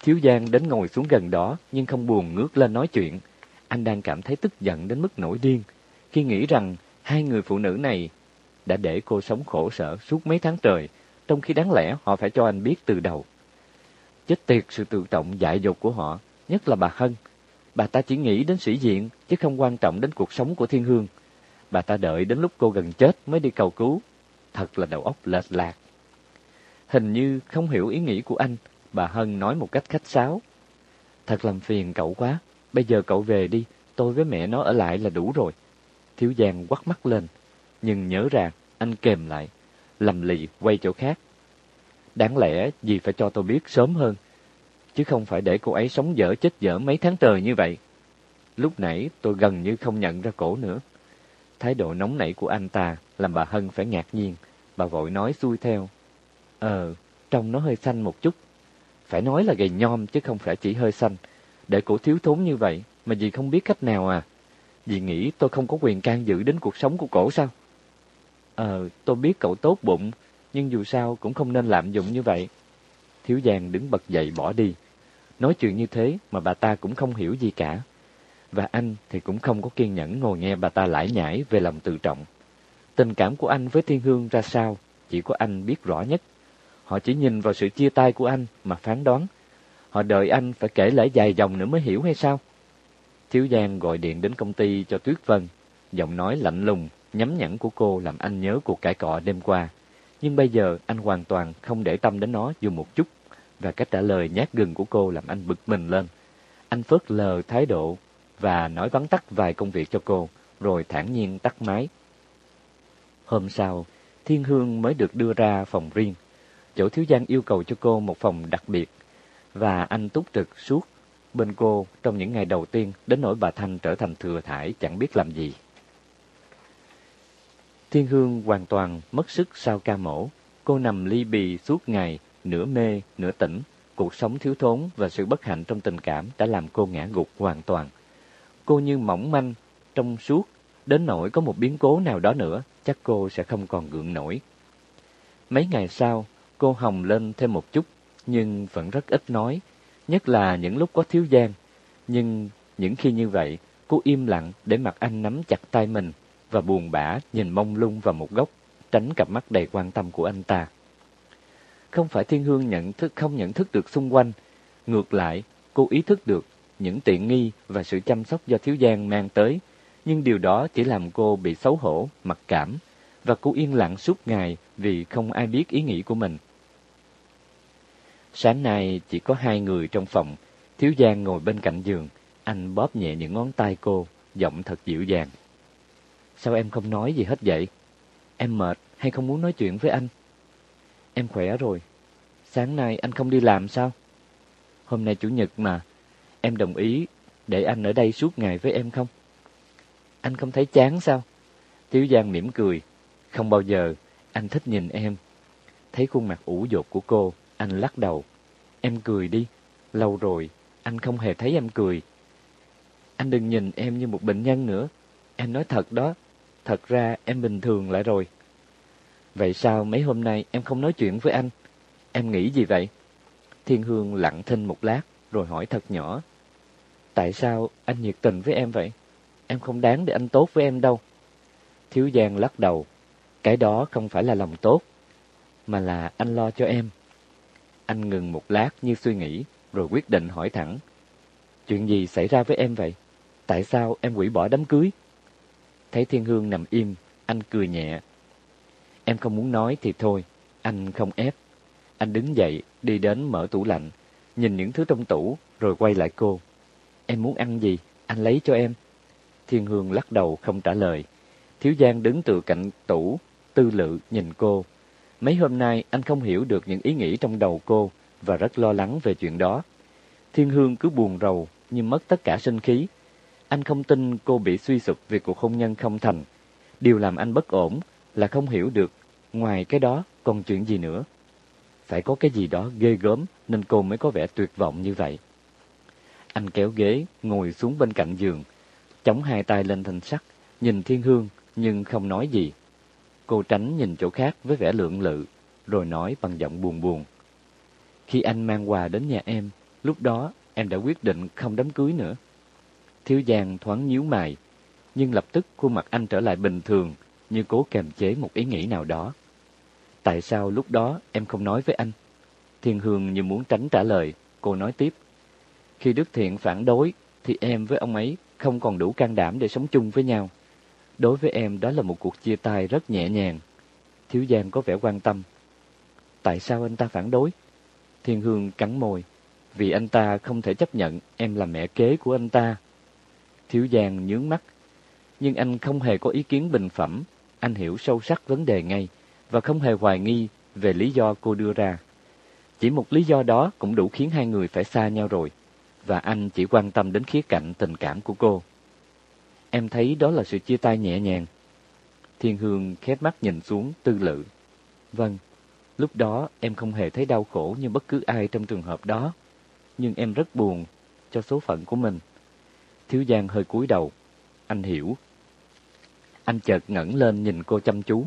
Thiếu Giang đến ngồi xuống gần đó nhưng không buồn ngước lên nói chuyện. Anh đang cảm thấy tức giận đến mức nổi điên khi nghĩ rằng hai người phụ nữ này đã để cô sống khổ sở suốt mấy tháng trời, trong khi đáng lẽ họ phải cho anh biết từ đầu. Chết tiệt sự tự trọng dại dột của họ, nhất là bà Hân. Bà ta chỉ nghĩ đến sĩ diện, chứ không quan trọng đến cuộc sống của Thiên Hương. Bà ta đợi đến lúc cô gần chết mới đi cầu cứu. Thật là đầu óc lệch lạc. Hình như không hiểu ý nghĩ của anh, bà Hân nói một cách khách sáo. Thật làm phiền cậu quá, bây giờ cậu về đi, tôi với mẹ nó ở lại là đủ rồi. Thiếu Giang quắt mắt lên, nhưng nhớ ra anh kềm lại, lầm lì quay chỗ khác. Đáng lẽ gì phải cho tôi biết sớm hơn, chứ không phải để cô ấy sống dở chết dở mấy tháng trời như vậy. Lúc nãy tôi gần như không nhận ra cổ nữa. Thái độ nóng nảy của anh ta làm bà Hân phải ngạc nhiên. Bà vội nói xuôi theo. Ờ, trông nó hơi xanh một chút. Phải nói là gầy nhom chứ không phải chỉ hơi xanh. Để cổ thiếu thốn như vậy mà dì không biết cách nào à. Dì nghĩ tôi không có quyền can dự đến cuộc sống của cổ sao? Ờ, tôi biết cậu tốt bụng, nhưng dù sao cũng không nên lạm dụng như vậy. Thiếu Giang đứng bật dậy bỏ đi. Nói chuyện như thế mà bà ta cũng không hiểu gì cả. Và anh thì cũng không có kiên nhẫn ngồi nghe bà ta lải nhải về lòng tự trọng. Tình cảm của anh với Thiên Hương ra sao, chỉ có anh biết rõ nhất. Họ chỉ nhìn vào sự chia tay của anh mà phán đoán. Họ đợi anh phải kể lại dài dòng nữa mới hiểu hay sao? Thiếu Giang gọi điện đến công ty cho Tuyết Vân. Giọng nói lạnh lùng, nhắm nhẫn của cô làm anh nhớ cuộc cãi cọ đêm qua. Nhưng bây giờ anh hoàn toàn không để tâm đến nó dù một chút. Và cách trả lời nhát gừng của cô làm anh bực mình lên. Anh phớt lờ thái độ và nói vắn tắt vài công việc cho cô, rồi thản nhiên tắt máy. Hôm sau, Thiên Hương mới được đưa ra phòng riêng. Chỗ Thiếu Giang yêu cầu cho cô một phòng đặc biệt, và anh túc trực suốt bên cô trong những ngày đầu tiên đến nỗi bà Thanh trở thành thừa thải chẳng biết làm gì. Thiên Hương hoàn toàn mất sức sau ca mổ. Cô nằm ly bì suốt ngày, nửa mê, nửa tỉnh. Cuộc sống thiếu thốn và sự bất hạnh trong tình cảm đã làm cô ngã gục hoàn toàn. Cô như mỏng manh, trong suốt, đến nỗi có một biến cố nào đó nữa, chắc cô sẽ không còn gượng nổi. Mấy ngày sau, cô hồng lên thêm một chút, nhưng vẫn rất ít nói, nhất là những lúc có thiếu gian. Nhưng những khi như vậy, cô im lặng để mặt anh nắm chặt tay mình và buồn bã nhìn mông lung vào một góc, tránh cặp mắt đầy quan tâm của anh ta. Không phải Thiên Hương nhận thức không nhận thức được xung quanh, ngược lại, cô ý thức được những tiện nghi và sự chăm sóc do Thiếu Giang mang tới, nhưng điều đó chỉ làm cô bị xấu hổ, mặc cảm, và cô yên lặng suốt ngày vì không ai biết ý nghĩ của mình. Sáng nay chỉ có hai người trong phòng, Thiếu Giang ngồi bên cạnh giường, anh bóp nhẹ những ngón tay cô, giọng thật dịu dàng. Sao em không nói gì hết vậy? Em mệt hay không muốn nói chuyện với anh? Em khỏe rồi. Sáng nay anh không đi làm sao? Hôm nay Chủ nhật mà. Em đồng ý để anh ở đây suốt ngày với em không? Anh không thấy chán sao? Tiếu Giang mỉm cười. Không bao giờ, anh thích nhìn em. Thấy khuôn mặt ủ dột của cô, anh lắc đầu. Em cười đi. Lâu rồi, anh không hề thấy em cười. Anh đừng nhìn em như một bệnh nhân nữa. Em nói thật đó. Thật ra em bình thường lại rồi. Vậy sao mấy hôm nay em không nói chuyện với anh? Em nghĩ gì vậy? Thiên Hương lặng thinh một lát, rồi hỏi thật nhỏ. Tại sao anh nhiệt tình với em vậy? Em không đáng để anh tốt với em đâu. Thiếu Giang lắc đầu. Cái đó không phải là lòng tốt, mà là anh lo cho em. Anh ngừng một lát như suy nghĩ, rồi quyết định hỏi thẳng. Chuyện gì xảy ra với em vậy? Tại sao em hủy bỏ đám cưới? Thấy Thiên Hương nằm im, anh cười nhẹ. Em không muốn nói thì thôi, anh không ép. Anh đứng dậy, đi đến mở tủ lạnh, nhìn những thứ trong tủ, rồi quay lại cô. Em muốn ăn gì? Anh lấy cho em. Thiên Hương lắc đầu không trả lời. Thiếu Giang đứng tựa cạnh tủ, tư lự nhìn cô. Mấy hôm nay anh không hiểu được những ý nghĩ trong đầu cô và rất lo lắng về chuyện đó. Thiên Hương cứ buồn rầu như mất tất cả sinh khí. Anh không tin cô bị suy sụp vì cuộc hôn nhân không thành. Điều làm anh bất ổn là không hiểu được ngoài cái đó còn chuyện gì nữa. Phải có cái gì đó ghê gớm nên cô mới có vẻ tuyệt vọng như vậy. Anh kéo ghế, ngồi xuống bên cạnh giường, chống hai tay lên thanh sắt, nhìn Thiên Hương nhưng không nói gì. Cô tránh nhìn chỗ khác với vẻ lượng lự, rồi nói bằng giọng buồn buồn. Khi anh mang quà đến nhà em, lúc đó em đã quyết định không đám cưới nữa. Thiếu Giang thoáng nhíu mày, nhưng lập tức khuôn mặt anh trở lại bình thường, như cố kềm chế một ý nghĩ nào đó. Tại sao lúc đó em không nói với anh? Thiên Hương như muốn tránh trả lời, cô nói tiếp. Khi Đức Thiện phản đối, thì em với ông ấy không còn đủ can đảm để sống chung với nhau. Đối với em đó là một cuộc chia tay rất nhẹ nhàng. Thiếu Giang có vẻ quan tâm. Tại sao anh ta phản đối? Thiên Hương cắn môi. Vì anh ta không thể chấp nhận em là mẹ kế của anh ta. Thiếu Giang nhướng mắt. Nhưng anh không hề có ý kiến bình phẩm. Anh hiểu sâu sắc vấn đề ngay và không hề hoài nghi về lý do cô đưa ra. Chỉ một lý do đó cũng đủ khiến hai người phải xa nhau rồi, và anh chỉ quan tâm đến khía cạnh tình cảm của cô. Em thấy đó là sự chia tay nhẹ nhàng. Thiên Hương khép mắt nhìn xuống tư lự. Vâng, lúc đó em không hề thấy đau khổ như bất cứ ai trong trường hợp đó, nhưng em rất buồn cho số phận của mình. Thiếu Giang hơi cúi đầu. Anh hiểu. Anh chợt ngẩng lên nhìn cô chăm chú.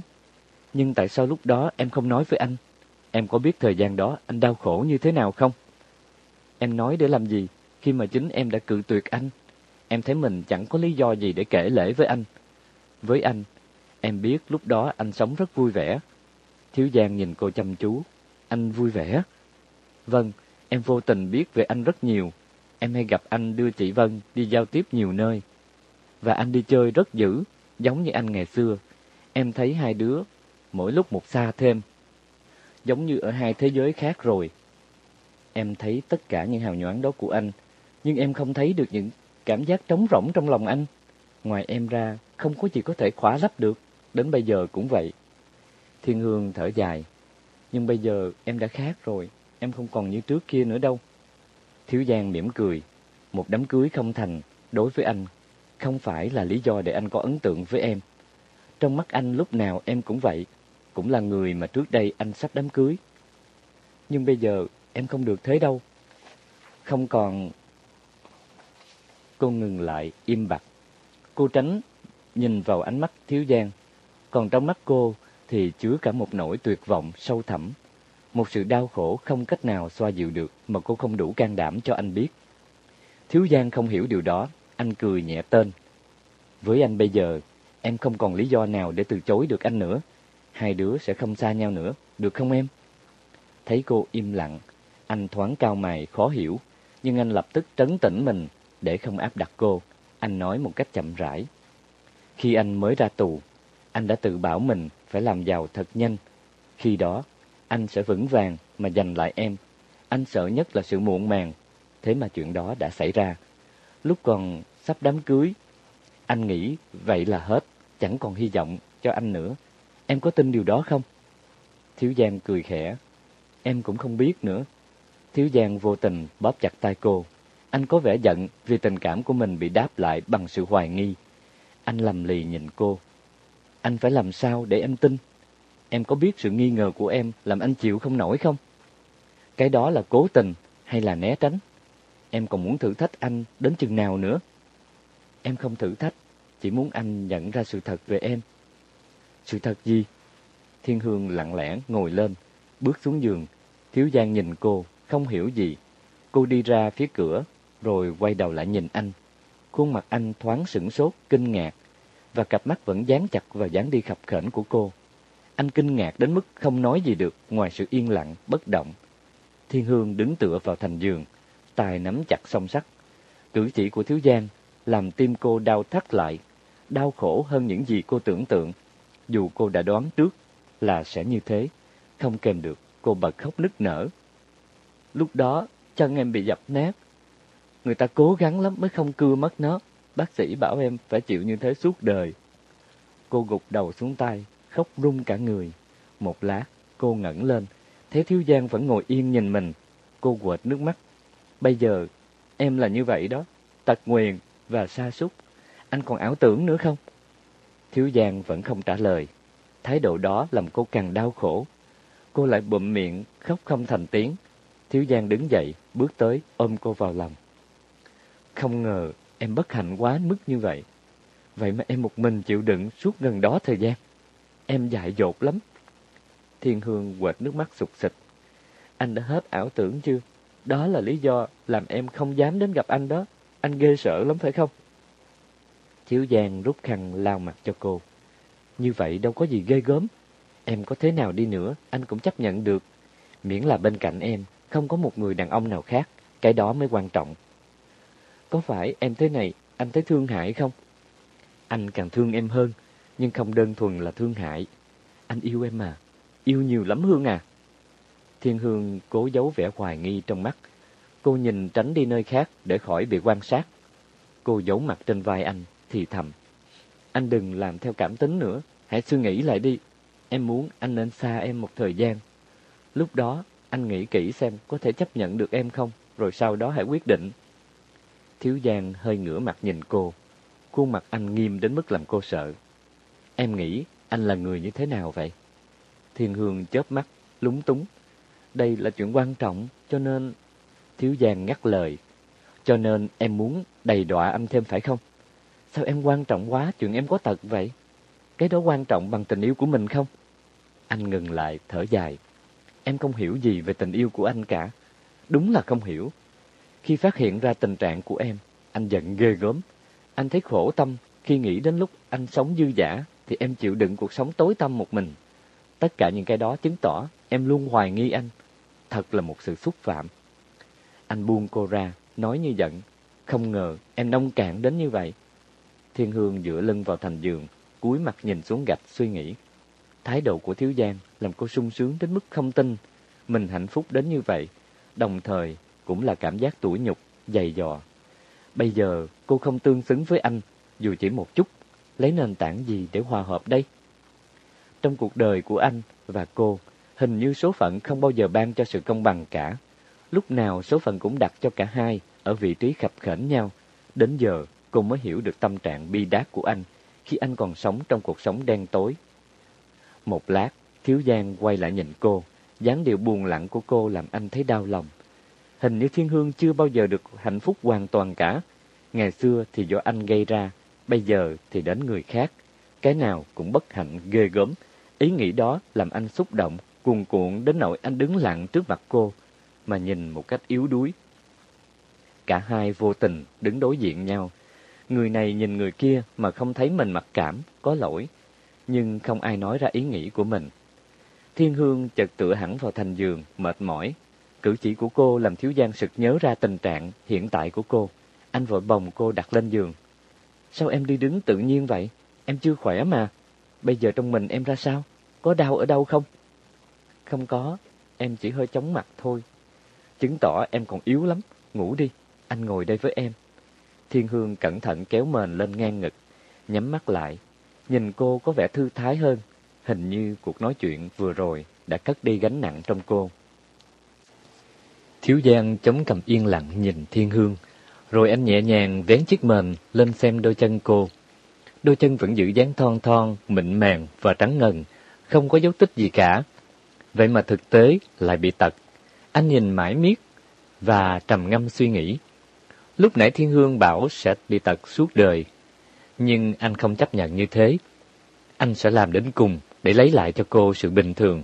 Nhưng tại sao lúc đó em không nói với anh? Em có biết thời gian đó anh đau khổ như thế nào không? Em nói để làm gì khi mà chính em đã cự tuyệt anh? Em thấy mình chẳng có lý do gì để kể lễ với anh. Với anh, em biết lúc đó anh sống rất vui vẻ. Thiếu Giang nhìn cô chăm chú. Anh vui vẻ? Vâng, em vô tình biết về anh rất nhiều. Em hay gặp anh đưa chị Vân đi giao tiếp nhiều nơi. Và anh đi chơi rất dữ, giống như anh ngày xưa. Em thấy hai đứa mỗi lúc một xa thêm. Giống như ở hai thế giới khác rồi. Em thấy tất cả những hào nhoáng đó của anh, nhưng em không thấy được những cảm giác trống rỗng trong lòng anh. Ngoài em ra, không có gì có thể khóa lấp được, đến bây giờ cũng vậy. Thiên Hương thở dài, nhưng bây giờ em đã khác rồi, em không còn như trước kia nữa đâu. Thiếu Giang mỉm cười, một đám cưới không thành, đối với anh, không phải là lý do để anh có ấn tượng với em. Trong mắt anh lúc nào em cũng vậy, cũng là người mà trước đây anh sắp đám cưới. Nhưng bây giờ em không được thế đâu. Không còn... Cô ngừng lại, im bặt. Cô tránh nhìn vào ánh mắt thiếu giang. Còn trong mắt cô thì chứa cả một nỗi tuyệt vọng sâu thẳm. Một sự đau khổ không cách nào xoa dịu được mà cô không đủ can đảm cho anh biết. Thiếu Giang không hiểu điều đó, anh cười nhẹ tên. Với anh bây giờ, em không còn lý do nào để từ chối được anh nữa hai đứa sẽ không xa nhau nữa, được không em? Thấy cô im lặng, anh thoáng cao mày khó hiểu, nhưng anh lập tức trấn tĩnh mình để không áp đặt cô. Anh nói một cách chậm rãi. Khi anh mới ra tù, anh đã tự bảo mình phải làm giàu thật nhanh. Khi đó, anh sẽ vững vàng mà giành lại em. Anh sợ nhất là sự muộn màng. Thế mà chuyện đó đã xảy ra. Lúc còn sắp đám cưới, anh nghĩ vậy là hết, chẳng còn hy vọng cho anh nữa. Em có tin điều đó không? Thiếu Giang cười khẽ. Em cũng không biết nữa. Thiếu Giang vô tình bóp chặt tay cô. Anh có vẻ giận vì tình cảm của mình bị đáp lại bằng sự hoài nghi. Anh lầm lì nhìn cô. Anh phải làm sao để em tin? Em có biết sự nghi ngờ của em làm anh chịu không nổi không? Cái đó là cố tình hay là né tránh? Em còn muốn thử thách anh đến chừng nào nữa? Em không thử thách, chỉ muốn anh nhận ra sự thật về em. Sự thật gì? Thiên Hương lặng lẽ ngồi lên, bước xuống giường. Thiếu Giang nhìn cô, không hiểu gì. Cô đi ra phía cửa, rồi quay đầu lại nhìn anh. Khuôn mặt anh thoáng sửng sốt, kinh ngạc, và cặp mắt vẫn dán chặt vào dáng đi khập khểnh của cô. Anh kinh ngạc đến mức không nói gì được ngoài sự yên lặng, bất động. Thiên Hương đứng tựa vào thành giường, tay nắm chặt song sắt. Cử chỉ của Thiếu Giang làm tim cô đau thắt lại, đau khổ hơn những gì cô tưởng tượng. Dù cô đã đoán trước là sẽ như thế, không kèm được, cô bật khóc nức nở. Lúc đó, chân em bị dập nát. Người ta cố gắng lắm mới không cưa mất nó. Bác sĩ bảo em phải chịu như thế suốt đời. Cô gục đầu xuống tay, khóc run cả người. Một lát, cô ngẩng lên, thấy Thiếu Giang vẫn ngồi yên nhìn mình. Cô quệt nước mắt. Bây giờ, em là như vậy đó, tật nguyền và sa sút Anh còn ảo tưởng nữa không? Thiếu Giang vẫn không trả lời. Thái độ đó làm cô càng đau khổ. Cô lại bụm miệng, khóc không thành tiếng. Thiếu Giang đứng dậy, bước tới, ôm cô vào lòng. Không ngờ em bất hạnh quá mức như vậy. Vậy mà em một mình chịu đựng suốt gần đó thời gian. Em dại dột lắm. Thiên Hương quệt nước mắt sụt sịt Anh đã hết ảo tưởng chưa? Đó là lý do làm em không dám đến gặp anh đó. Anh ghê sợ lắm phải không? Chiếu Giang rút khăn lao mặt cho cô. Như vậy đâu có gì ghê gớm. Em có thế nào đi nữa, anh cũng chấp nhận được. Miễn là bên cạnh em, không có một người đàn ông nào khác. Cái đó mới quan trọng. Có phải em thế này, anh thấy thương hại không? Anh càng thương em hơn, nhưng không đơn thuần là thương hại. Anh yêu em mà, yêu nhiều lắm Hương à. Thiên Hương cố giấu vẻ hoài nghi trong mắt. Cô nhìn tránh đi nơi khác để khỏi bị quan sát. Cô giấu mặt trên vai anh, thì thầm. Anh đừng làm theo cảm tính nữa, hãy suy nghĩ lại đi. Em muốn anh nên xa em một thời gian. Lúc đó, anh nghĩ kỹ xem có thể chấp nhận được em không, rồi sau đó hãy quyết định. Thiếu Giang hơi ngửa mặt nhìn cô. Khuôn mặt anh nghiêm đến mức làm cô sợ. Em nghĩ anh là người như thế nào vậy? Thiên Hương chớp mắt, lúng túng. Đây là chuyện quan trọng, cho nên... Thiếu Giang ngắt lời. Cho nên em muốn đầy đọa anh thêm phải không? Sao em quan trọng quá chuyện em có tật vậy? Cái đó quan trọng bằng tình yêu của mình không? Anh ngừng lại, thở dài. Em không hiểu gì về tình yêu của anh cả. Đúng là không hiểu. Khi phát hiện ra tình trạng của em, anh giận ghê gớm. Anh thấy khổ tâm khi nghĩ đến lúc anh sống dư giả thì em chịu đựng cuộc sống tối tăm một mình. Tất cả những cái đó chứng tỏ em luôn hoài nghi anh. Thật là một sự xúc phạm. Anh buông cô ra, nói như giận. Không ngờ em nông cạn đến như vậy. Thiên Hương dựa lưng vào thành giường, cúi mặt nhìn xuống gạch suy nghĩ. Thái độ của Thiếu Giang làm cô sung sướng đến mức không tin. Mình hạnh phúc đến như vậy, đồng thời cũng là cảm giác tủi nhục, dày dò. Bây giờ cô không tương xứng với anh, dù chỉ một chút, lấy nền tảng gì để hòa hợp đây? Trong cuộc đời của anh và cô, hình như số phận không bao giờ ban cho sự công bằng cả. Lúc nào số phận cũng đặt cho cả hai ở vị trí khập khểnh nhau. Đến giờ cô mới hiểu được tâm trạng bi đát của anh khi anh còn sống trong cuộc sống đen tối. Một lát, Thiếu Giang quay lại nhìn cô, dáng điệu buồn lặng của cô làm anh thấy đau lòng. Hình như Thiên Hương chưa bao giờ được hạnh phúc hoàn toàn cả. Ngày xưa thì do anh gây ra, bây giờ thì đến người khác. Cái nào cũng bất hạnh ghê gớm. Ý nghĩ đó làm anh xúc động, cuồn cuộn đến nỗi anh đứng lặng trước mặt cô, mà nhìn một cách yếu đuối. Cả hai vô tình đứng đối diện nhau. Người này nhìn người kia mà không thấy mình mặc cảm, có lỗi, nhưng không ai nói ra ý nghĩ của mình. Thiên Hương chợt tựa hẳn vào thành giường, mệt mỏi, Cử chỉ của cô làm Thiếu Giang sực nhớ ra tình trạng hiện tại của cô. Anh vội bồng cô đặt lên giường. Sao em đi đứng tự nhiên vậy? Em chưa khỏe mà. Bây giờ trong mình em ra sao? Có đau ở đâu không? Không có, em chỉ hơi chóng mặt thôi. Chứng tỏ em còn yếu lắm. Ngủ đi, anh ngồi đây với em. Thiên Hương cẩn thận kéo mền lên ngang ngực, nhắm mắt lại. Nhìn cô có vẻ thư thái hơn. Hình như cuộc nói chuyện vừa rồi đã cất đi gánh nặng trong cô. Thiếu Giang chống cầm yên lặng nhìn Thiên Hương, rồi anh nhẹ nhàng vén chiếc mền lên xem đôi chân cô. đôi chân vẫn giữ dáng thon thon, mịn màng và trắng ngần, không có dấu tích gì cả. Vậy mà thực tế lại bị tật. Anh nhìn mãi miết và trầm ngâm suy nghĩ. Lúc nãy Thiên Hương bảo sẽ bị tật suốt đời, nhưng anh không chấp nhận như thế. Anh sẽ làm đến cùng để lấy lại cho cô sự bình thường.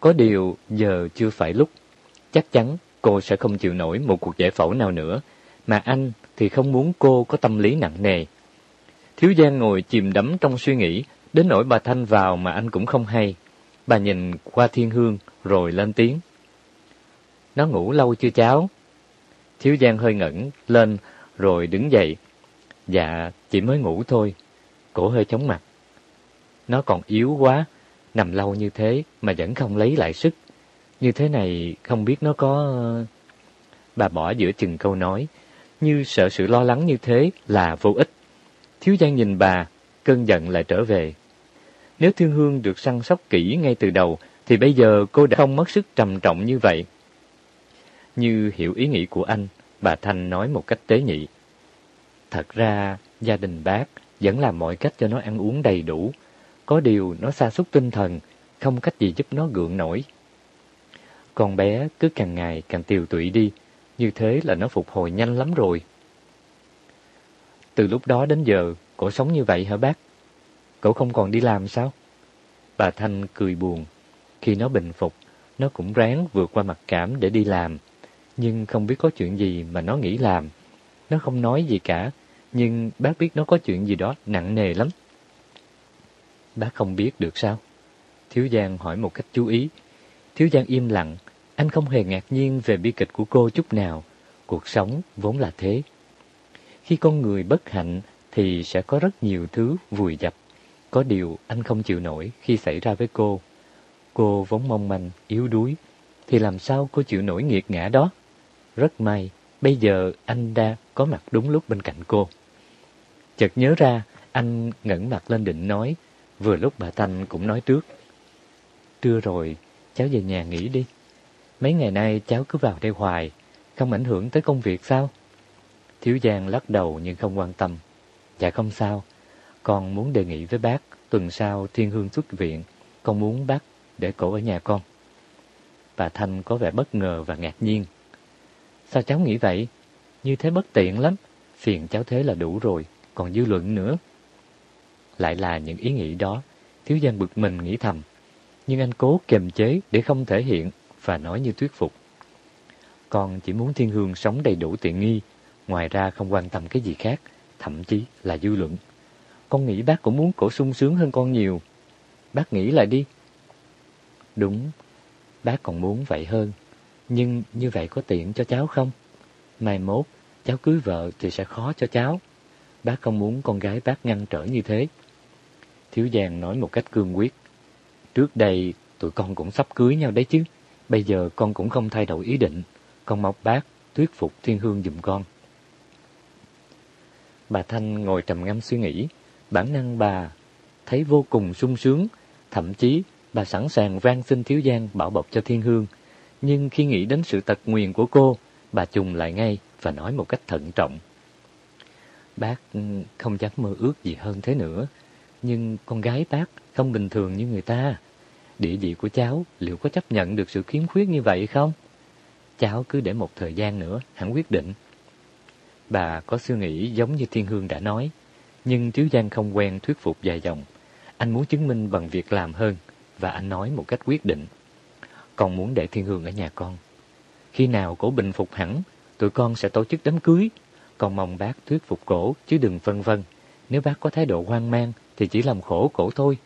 Có điều giờ chưa phải lúc. Chắc chắn cô sẽ không chịu nổi một cuộc giải phẫu nào nữa, mà anh thì không muốn cô có tâm lý nặng nề. Thiếu Giang ngồi chìm đắm trong suy nghĩ, đến nỗi bà Thanh vào mà anh cũng không hay. Bà nhìn qua thiên hương rồi lên tiếng. Nó ngủ lâu chưa cháu? Thiếu Giang hơi ngẩn lên rồi đứng dậy. Dạ, chỉ mới ngủ thôi. Cổ hơi chóng mặt. Nó còn yếu quá, nằm lâu như thế mà vẫn không lấy lại sức. Như thế này không biết nó có... Bà bỏ giữa chừng câu nói, như sợ sự lo lắng như thế là vô ích. Thiếu Giang nhìn bà, cơn giận lại trở về. Nếu thương Hương được săn sóc kỹ ngay từ đầu, thì bây giờ cô đã không mất sức trầm trọng như vậy. Như hiểu ý nghĩ của anh, bà Thanh nói một cách tế nhị. Thật ra, gia đình bác vẫn làm mọi cách cho nó ăn uống đầy đủ. Có điều nó xa xúc tinh thần, không cách gì giúp nó gượng nổi. Con bé cứ càng ngày càng tiều tụy đi, như thế là nó phục hồi nhanh lắm rồi. Từ lúc đó đến giờ, cổ sống như vậy hả bác? Cậu không còn đi làm sao? Bà Thanh cười buồn. Khi nó bình phục, nó cũng ráng vượt qua mặt cảm để đi làm. Nhưng không biết có chuyện gì mà nó nghĩ làm. Nó không nói gì cả, nhưng bác biết nó có chuyện gì đó nặng nề lắm. Bác không biết được sao? Thiếu Giang hỏi một cách chú ý. Thiếu Giang im lặng, anh không hề ngạc nhiên về bi kịch của cô chút nào. Cuộc sống vốn là thế. Khi con người bất hạnh thì sẽ có rất nhiều thứ vùi dập. Có điều anh không chịu nổi khi xảy ra với cô. Cô vốn mong manh, yếu đuối, thì làm sao cô chịu nổi nghiệt ngã đó? Rất may, bây giờ anh đã có mặt đúng lúc bên cạnh cô. Chợt nhớ ra, anh ngẩng mặt lên định nói, vừa lúc bà Thanh cũng nói trước. Trưa rồi, cháu về nhà nghỉ đi. Mấy ngày nay cháu cứ vào đây hoài, không ảnh hưởng tới công việc sao? Thiếu Giang lắc đầu nhưng không quan tâm. Dạ không sao, con muốn đề nghị với bác, tuần sau Thiên Hương xuất viện, con muốn bác để cổ ở nhà con. Bà Thanh có vẻ bất ngờ và ngạc nhiên. Sao cháu nghĩ vậy? Như thế bất tiện lắm, phiền cháu thế là đủ rồi, còn dư luận nữa. Lại là những ý nghĩ đó, Thiếu Giang bực mình nghĩ thầm. Nhưng anh cố kiềm chế để không thể hiện và nói như thuyết phục. Con chỉ muốn Thiên Hương sống đầy đủ tiện nghi, ngoài ra không quan tâm cái gì khác, thậm chí là dư luận. Con nghĩ bác cũng muốn cổ sung sướng hơn con nhiều. Bác nghĩ lại đi. Đúng, bác còn muốn vậy hơn. Nhưng như vậy có tiện cho cháu không? Mai mốt, cháu cưới vợ thì sẽ khó cho cháu. Bác không muốn con gái bác ngăn trở như thế. Thiếu Giang nói một cách cương quyết. Trước đây, tụi con cũng sắp cưới nhau đấy chứ. Bây giờ con cũng không thay đổi ý định. Con mong bác thuyết phục Thiên Hương dùm con. Bà Thanh ngồi trầm ngâm suy nghĩ. Bản năng bà thấy vô cùng sung sướng. Thậm chí bà sẵn sàng van xin Thiếu Giang bảo bọc cho Thiên Hương. Nhưng khi nghĩ đến sự tật nguyền của cô, bà trùng lại ngay và nói một cách thận trọng. Bác ừ, không dám mơ ước gì hơn thế nữa. Nhưng con gái bác không bình thường như người ta. Địa vị của cháu liệu có chấp nhận được sự khiếm khuyết như vậy không? Cháu cứ để một thời gian nữa, hẳn quyết định. Bà có suy nghĩ giống như Thiên Hương đã nói, nhưng Tiếu Giang không quen thuyết phục dài dòng. Anh muốn chứng minh bằng việc làm hơn, và anh nói một cách quyết định. Con muốn để Thiên Hương ở nhà con. Khi nào cổ bình phục hẳn, tụi con sẽ tổ chức đám cưới. Con mong bác thuyết phục cổ, chứ đừng phân vân. Nếu bác có thái độ hoang mang, thì chỉ làm khổ cổ thôi.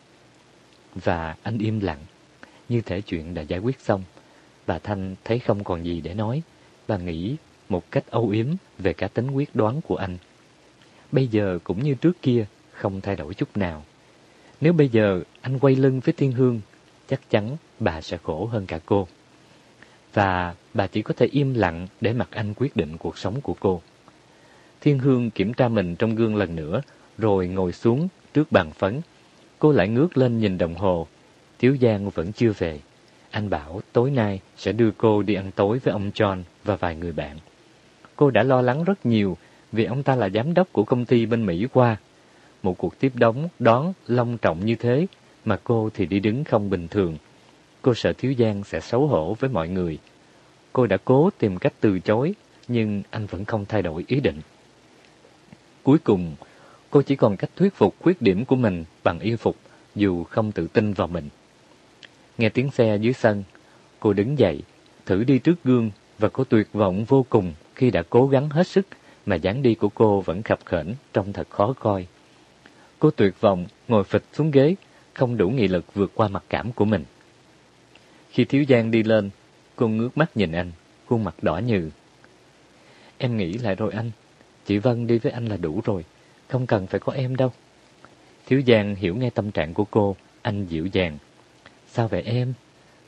Và anh im lặng, như thể chuyện đã giải quyết xong. Bà Thanh thấy không còn gì để nói. Bà nghĩ một cách âu yếm về cả tính quyết đoán của anh. Bây giờ cũng như trước kia, không thay đổi chút nào. Nếu bây giờ anh quay lưng với Thiên Hương, chắc chắn bà sẽ khổ hơn cả cô. Và bà chỉ có thể im lặng để mặc anh quyết định cuộc sống của cô. Thiên Hương kiểm tra mình trong gương lần nữa, rồi ngồi xuống trước bàn phấn. Cô lại ngước lên nhìn đồng hồ. Thiếu Giang vẫn chưa về. Anh bảo tối nay sẽ đưa cô đi ăn tối với ông John và vài người bạn. Cô đã lo lắng rất nhiều vì ông ta là giám đốc của công ty bên Mỹ qua. một cuộc tiếp đón đón long trọng như thế, mà cô thì đi đứng không bình thường. Cô sợ Thiếu Giang sẽ xấu hổ với mọi người. Cô đã cố tìm cách từ chối, nhưng anh vẫn không thay đổi ý định. Cuối cùng, cô chỉ còn cách thuyết phục khuyết điểm của mình bằng y phục, dù không tự tin vào mình. Nghe tiếng xe dưới sân, cô đứng dậy, thử đi trước gương và cô tuyệt vọng vô cùng khi đã cố gắng hết sức mà dáng đi của cô vẫn khập khểnh trông thật khó coi. Cô tuyệt vọng ngồi phịch xuống ghế, không đủ nghị lực vượt qua mặc cảm của mình. Khi Thiếu Giang đi lên, cô ngước mắt nhìn anh, khuôn mặt đỏ nhừ. Em nghĩ lại rồi anh, chị Vân đi với anh là đủ rồi, không cần phải có em đâu. Thiếu Giang hiểu nghe tâm trạng của cô, anh dịu dàng. Sao vậy em?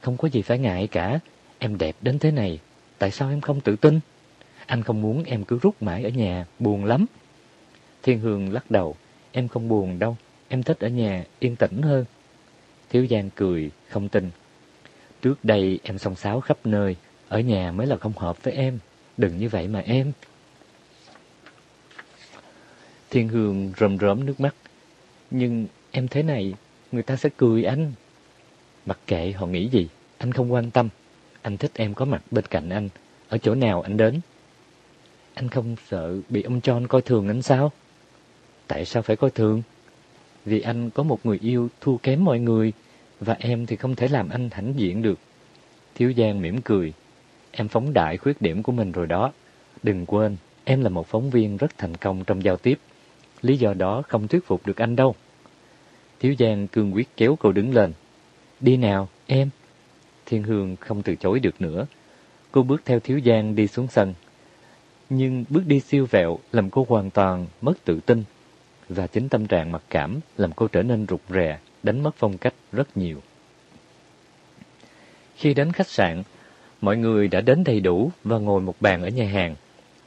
Không có gì phải ngại cả, em đẹp đến thế này, tại sao em không tự tin? Anh không muốn em cứ rút mãi ở nhà, buồn lắm. Thiên Hương lắc đầu, em không buồn đâu, em thích ở nhà, yên tĩnh hơn. Thiếu Giang cười, không tin. Trước đây em song sáo khắp nơi, ở nhà mới là không hợp với em. Đừng như vậy mà em. Thiên Hương rơm rớm nước mắt. Nhưng em thế này, người ta sẽ cười anh. Mặc kệ họ nghĩ gì, anh không quan tâm. Anh thích em có mặt bên cạnh anh, ở chỗ nào anh đến. Anh không sợ bị ông John coi thường anh sao? Tại sao phải coi thường? Vì anh có một người yêu thua kém mọi người, và em thì không thể làm anh hãnh diện được. Thiếu Giang mỉm cười. Em phóng đại khuyết điểm của mình rồi đó. Đừng quên, em là một phóng viên rất thành công trong giao tiếp. Lý do đó không thuyết phục được anh đâu. Thiếu Giang cương quyết kéo cô đứng lên. Đi nào, em. Thiên Hương không từ chối được nữa. Cô bước theo Thiếu Giang đi xuống sân. Nhưng bước đi siêu vẹo làm cô hoàn toàn mất tự tin. Và chính tâm trạng mặc cảm làm cô trở nên rụt rè, đánh mất phong cách rất nhiều. Khi đến khách sạn, mọi người đã đến đầy đủ và ngồi một bàn ở nhà hàng.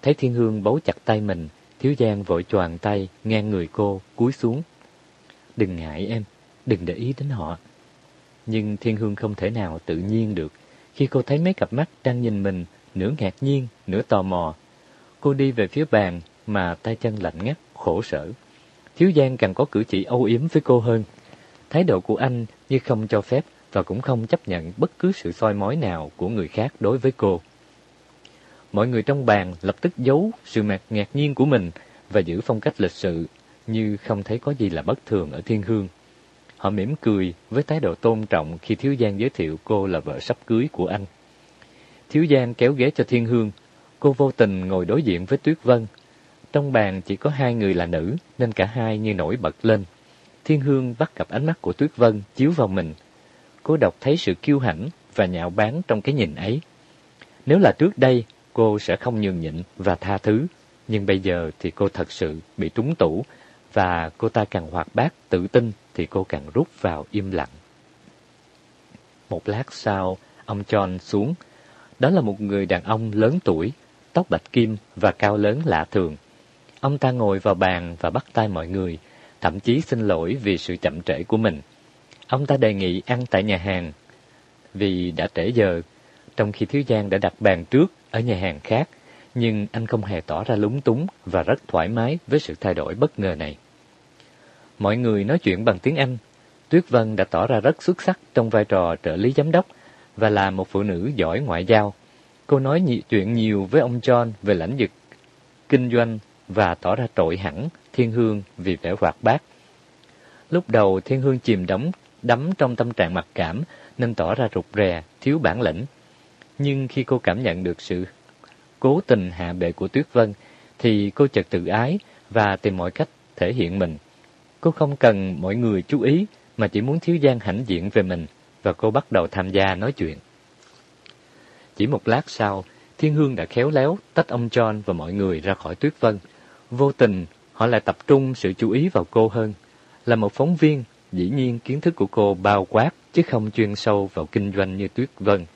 Thấy Thiên Hương bấu chặt tay mình, Thiếu Giang vội choàng tay ngang người cô, cúi xuống. Đừng ngại em, đừng để ý đến họ. Nhưng Thiên Hương không thể nào tự nhiên được khi cô thấy mấy cặp mắt đang nhìn mình, nửa ngạc nhiên, nửa tò mò. Cô đi về phía bàn mà tay chân lạnh ngắt, khổ sở. Thiếu Giang càng có cử chỉ âu yếm với cô hơn. Thái độ của anh như không cho phép và cũng không chấp nhận bất cứ sự soi mói nào của người khác đối với cô. Mọi người trong bàn lập tức giấu sự mạc ngạc nhiên của mình và giữ phong cách lịch sự, như không thấy có gì là bất thường ở thiên hương. Họ mỉm cười với thái độ tôn trọng khi Thiếu Giang giới thiệu cô là vợ sắp cưới của anh. Thiếu Giang kéo ghế cho Thiên Hương. Cô vô tình ngồi đối diện với Tuyết Vân. Trong bàn chỉ có hai người là nữ, nên cả hai như nổi bật lên. Thiên Hương bắt gặp ánh mắt của Tuyết Vân chiếu vào mình. Cô đọc thấy sự kiêu hãnh và nhạo báng trong cái nhìn ấy. Nếu là trước đây, cô sẽ không nhường nhịn và tha thứ. Nhưng bây giờ thì cô thật sự bị trúng tủ và cô ta càng hoạt bát, tự tin thì cô càng rút vào im lặng. Một lát sau, ông John xuống. Đó là một người đàn ông lớn tuổi, tóc bạch kim và cao lớn lạ thường. Ông ta ngồi vào bàn và bắt tay mọi người, thậm chí xin lỗi vì sự chậm trễ của mình. Ông ta đề nghị ăn tại nhà hàng vì đã trễ giờ, trong khi Thiếu Giang đã đặt bàn trước ở nhà hàng khác, nhưng anh không hề tỏ ra lúng túng và rất thoải mái với sự thay đổi bất ngờ này. Mọi người nói chuyện bằng tiếng Anh. Tuyết Vân đã tỏ ra rất xuất sắc trong vai trò trợ lý giám đốc và là một phụ nữ giỏi ngoại giao. Cô nói nhị chuyện nhiều với ông John về lãnh vực kinh doanh và tỏ ra trội hẳn Thiên Hương vì vẻ hoạt bát. Lúc đầu Thiên Hương chìm đắm, đắm trong tâm trạng mặc cảm nên tỏ ra rụt rè, thiếu bản lĩnh. Nhưng khi cô cảm nhận được sự cố tình hạ bệ của Tuyết Vân thì cô chợt tự ái và tìm mọi cách thể hiện mình. Cô không cần mọi người chú ý, mà chỉ muốn Thiếu Giang hãnh diện về mình, và cô bắt đầu tham gia nói chuyện. Chỉ một lát sau, Thiên Hương đã khéo léo tách ông John và mọi người ra khỏi Tuyết Vân. Vô tình, họ lại tập trung sự chú ý vào cô hơn. Là một phóng viên, dĩ nhiên kiến thức của cô bao quát, chứ không chuyên sâu vào kinh doanh như Tuyết Vân.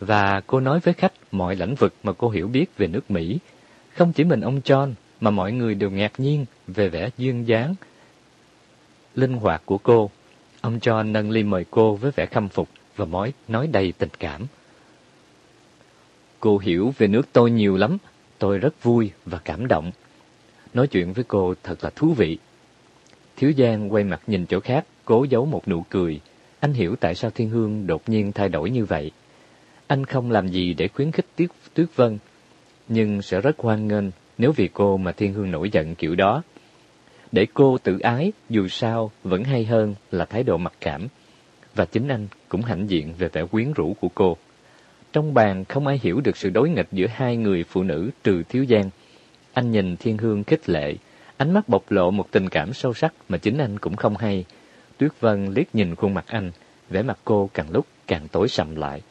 Và cô nói với khách mọi lĩnh vực mà cô hiểu biết về nước Mỹ. Không chỉ mình ông John, mà mọi người đều ngạc nhiên về vẻ duyên dáng, linh hoạt của cô. Ông John nâng ly mời cô với vẻ khâm phục và nói, nói đầy tình cảm. Cô hiểu về nước tôi nhiều lắm, tôi rất vui và cảm động. Nói chuyện với cô thật là thú vị. Thiếu Giang quay mặt nhìn chỗ khác, cố giấu một nụ cười. Anh hiểu tại sao Thiên Hương đột nhiên thay đổi như vậy. Anh không làm gì để khuyến khích Tuyết, Tuyết Vân, nhưng sẽ rất hoan nghênh nếu vì cô mà Thiên Hương nổi giận kiểu đó. Để cô tự ái, dù sao, vẫn hay hơn là thái độ mặc cảm. Và chính anh cũng hãnh diện về vẻ quyến rũ của cô. Trong bàn không ai hiểu được sự đối nghịch giữa hai người phụ nữ trừ Thiếu Giang. Anh nhìn Thiên Hương khích lệ, ánh mắt bộc lộ một tình cảm sâu sắc mà chính anh cũng không hay. Tuyết Vân liếc nhìn khuôn mặt anh, vẻ mặt cô càng lúc càng tối sầm lại.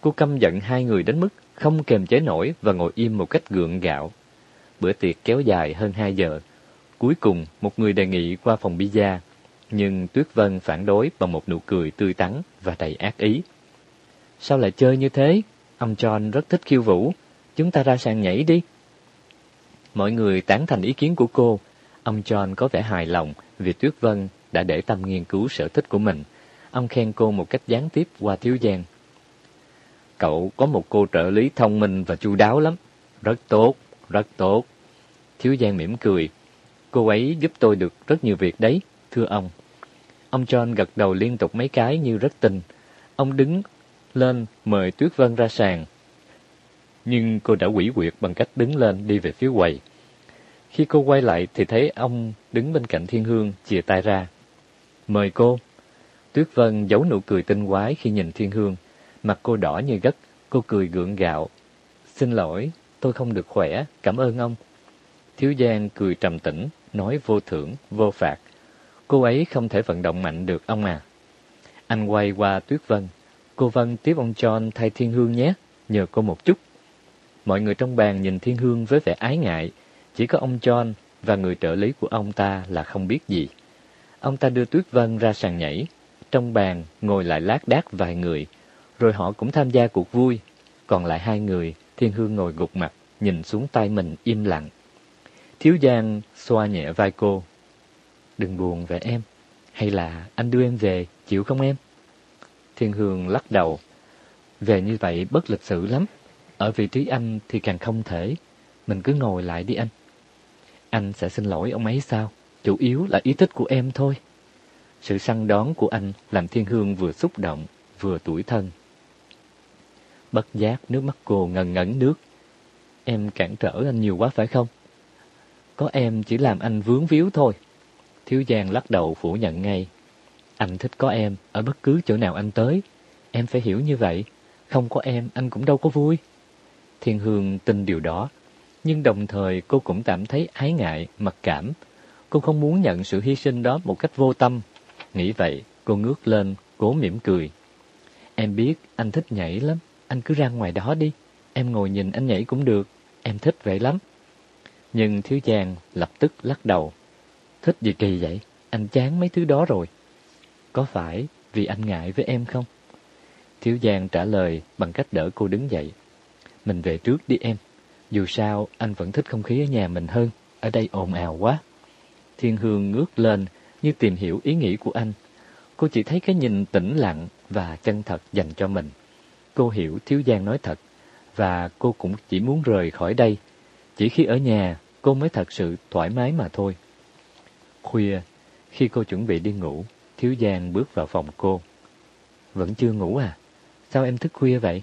Cô căm giận hai người đến mức không kềm chế nổi và ngồi im một cách gượng gạo. Bữa tiệc kéo dài hơn hai giờ. Cuối cùng, một người đề nghị qua phòng pizza, nhưng Tuyết Vân phản đối bằng một nụ cười tươi tắn và đầy ác ý. Sao lại chơi như thế? Ông John rất thích khiêu vũ. Chúng ta ra sàn nhảy đi. Mọi người tán thành ý kiến của cô. Ông John có vẻ hài lòng vì Tuyết Vân đã để tâm nghiên cứu sở thích của mình. Ông khen cô một cách gián tiếp qua thiếu giang. Cậu có một cô trợ lý thông minh và chu đáo lắm. Rất tốt, rất tốt. Thiếu Giang mỉm cười. Cô ấy giúp tôi được rất nhiều việc đấy, thưa ông. Ông John gật đầu liên tục mấy cái như rất tin. Ông đứng lên mời Tuyết Vân ra sàn. Nhưng cô đã quỷ quyệt bằng cách đứng lên đi về phía quầy. Khi cô quay lại thì thấy ông đứng bên cạnh Thiên Hương chìa tay ra. Mời cô. Tuyết Vân giấu nụ cười tinh quái khi nhìn Thiên Hương. Mặt cô đỏ như gất, cô cười gượng gạo. Xin lỗi, tôi không được khỏe, cảm ơn ông. Thiếu Giang cười trầm tĩnh, nói vô thưởng, vô phạt. Cô ấy không thể vận động mạnh được ông à. Anh quay qua Tuyết Vân. Cô Vân tiếp ông John thay Thiên Hương nhé, nhờ cô một chút. Mọi người trong bàn nhìn Thiên Hương với vẻ ái ngại, chỉ có ông John và người trợ lý của ông ta là không biết gì. Ông ta đưa Tuyết Vân ra sàn nhảy. Trong bàn ngồi lại lác đác vài người, rồi họ cũng tham gia cuộc vui. Còn lại hai người, Thiên Hương ngồi gục mặt, nhìn xuống tay mình im lặng. Thiếu Giang xoa nhẹ vai cô. Đừng buồn về em, hay là anh đưa em về, chịu không em? Thiên Hương lắc đầu. Về như vậy bất lịch sự lắm. Ở vị trí anh thì càng không thể. Mình cứ ngồi lại đi anh. Anh sẽ xin lỗi ông ấy sao? Chủ yếu là ý thích của em thôi. Sự săn đón của anh làm Thiên Hương vừa xúc động, vừa tủi thân. Bất giác nước mắt cô ngần ngẩn nước. Em cản trở anh nhiều quá phải không? Có em chỉ làm anh vướng víu thôi. Thiếu Giang lắc đầu phủ nhận ngay. Anh thích có em ở bất cứ chỗ nào anh tới. Em phải hiểu như vậy. Không có em anh cũng đâu có vui. Thiên Hương tin điều đó. Nhưng đồng thời cô cũng cảm thấy ái ngại, mặc cảm. Cô không muốn nhận sự hy sinh đó một cách vô tâm. Nghĩ vậy, cô ngước lên, cố mỉm cười. Em biết anh thích nhảy lắm. Anh cứ ra ngoài đó đi. Em ngồi nhìn anh nhảy cũng được. Em thích vậy lắm. Nhưng Thiếu Giang lập tức lắc đầu. Thích gì kỳ vậy? Anh chán mấy thứ đó rồi. Có phải vì anh ngại với em không? Thiếu Giang trả lời bằng cách đỡ cô đứng dậy. Mình về trước đi em. Dù sao, anh vẫn thích không khí ở nhà mình hơn. Ở đây ồn ào quá. Thiên Hương ngước lên như tìm hiểu ý nghĩ của anh. Cô chỉ thấy cái nhìn tĩnh lặng và chân thật dành cho mình. Cô hiểu Thiếu Giang nói thật, và cô cũng chỉ muốn rời khỏi đây. Chỉ khi ở nhà, cô mới thật sự thoải mái mà thôi. Khuya, khi cô chuẩn bị đi ngủ, Thiếu Giang bước vào phòng cô. Vẫn chưa ngủ à? Sao em thức khuya vậy?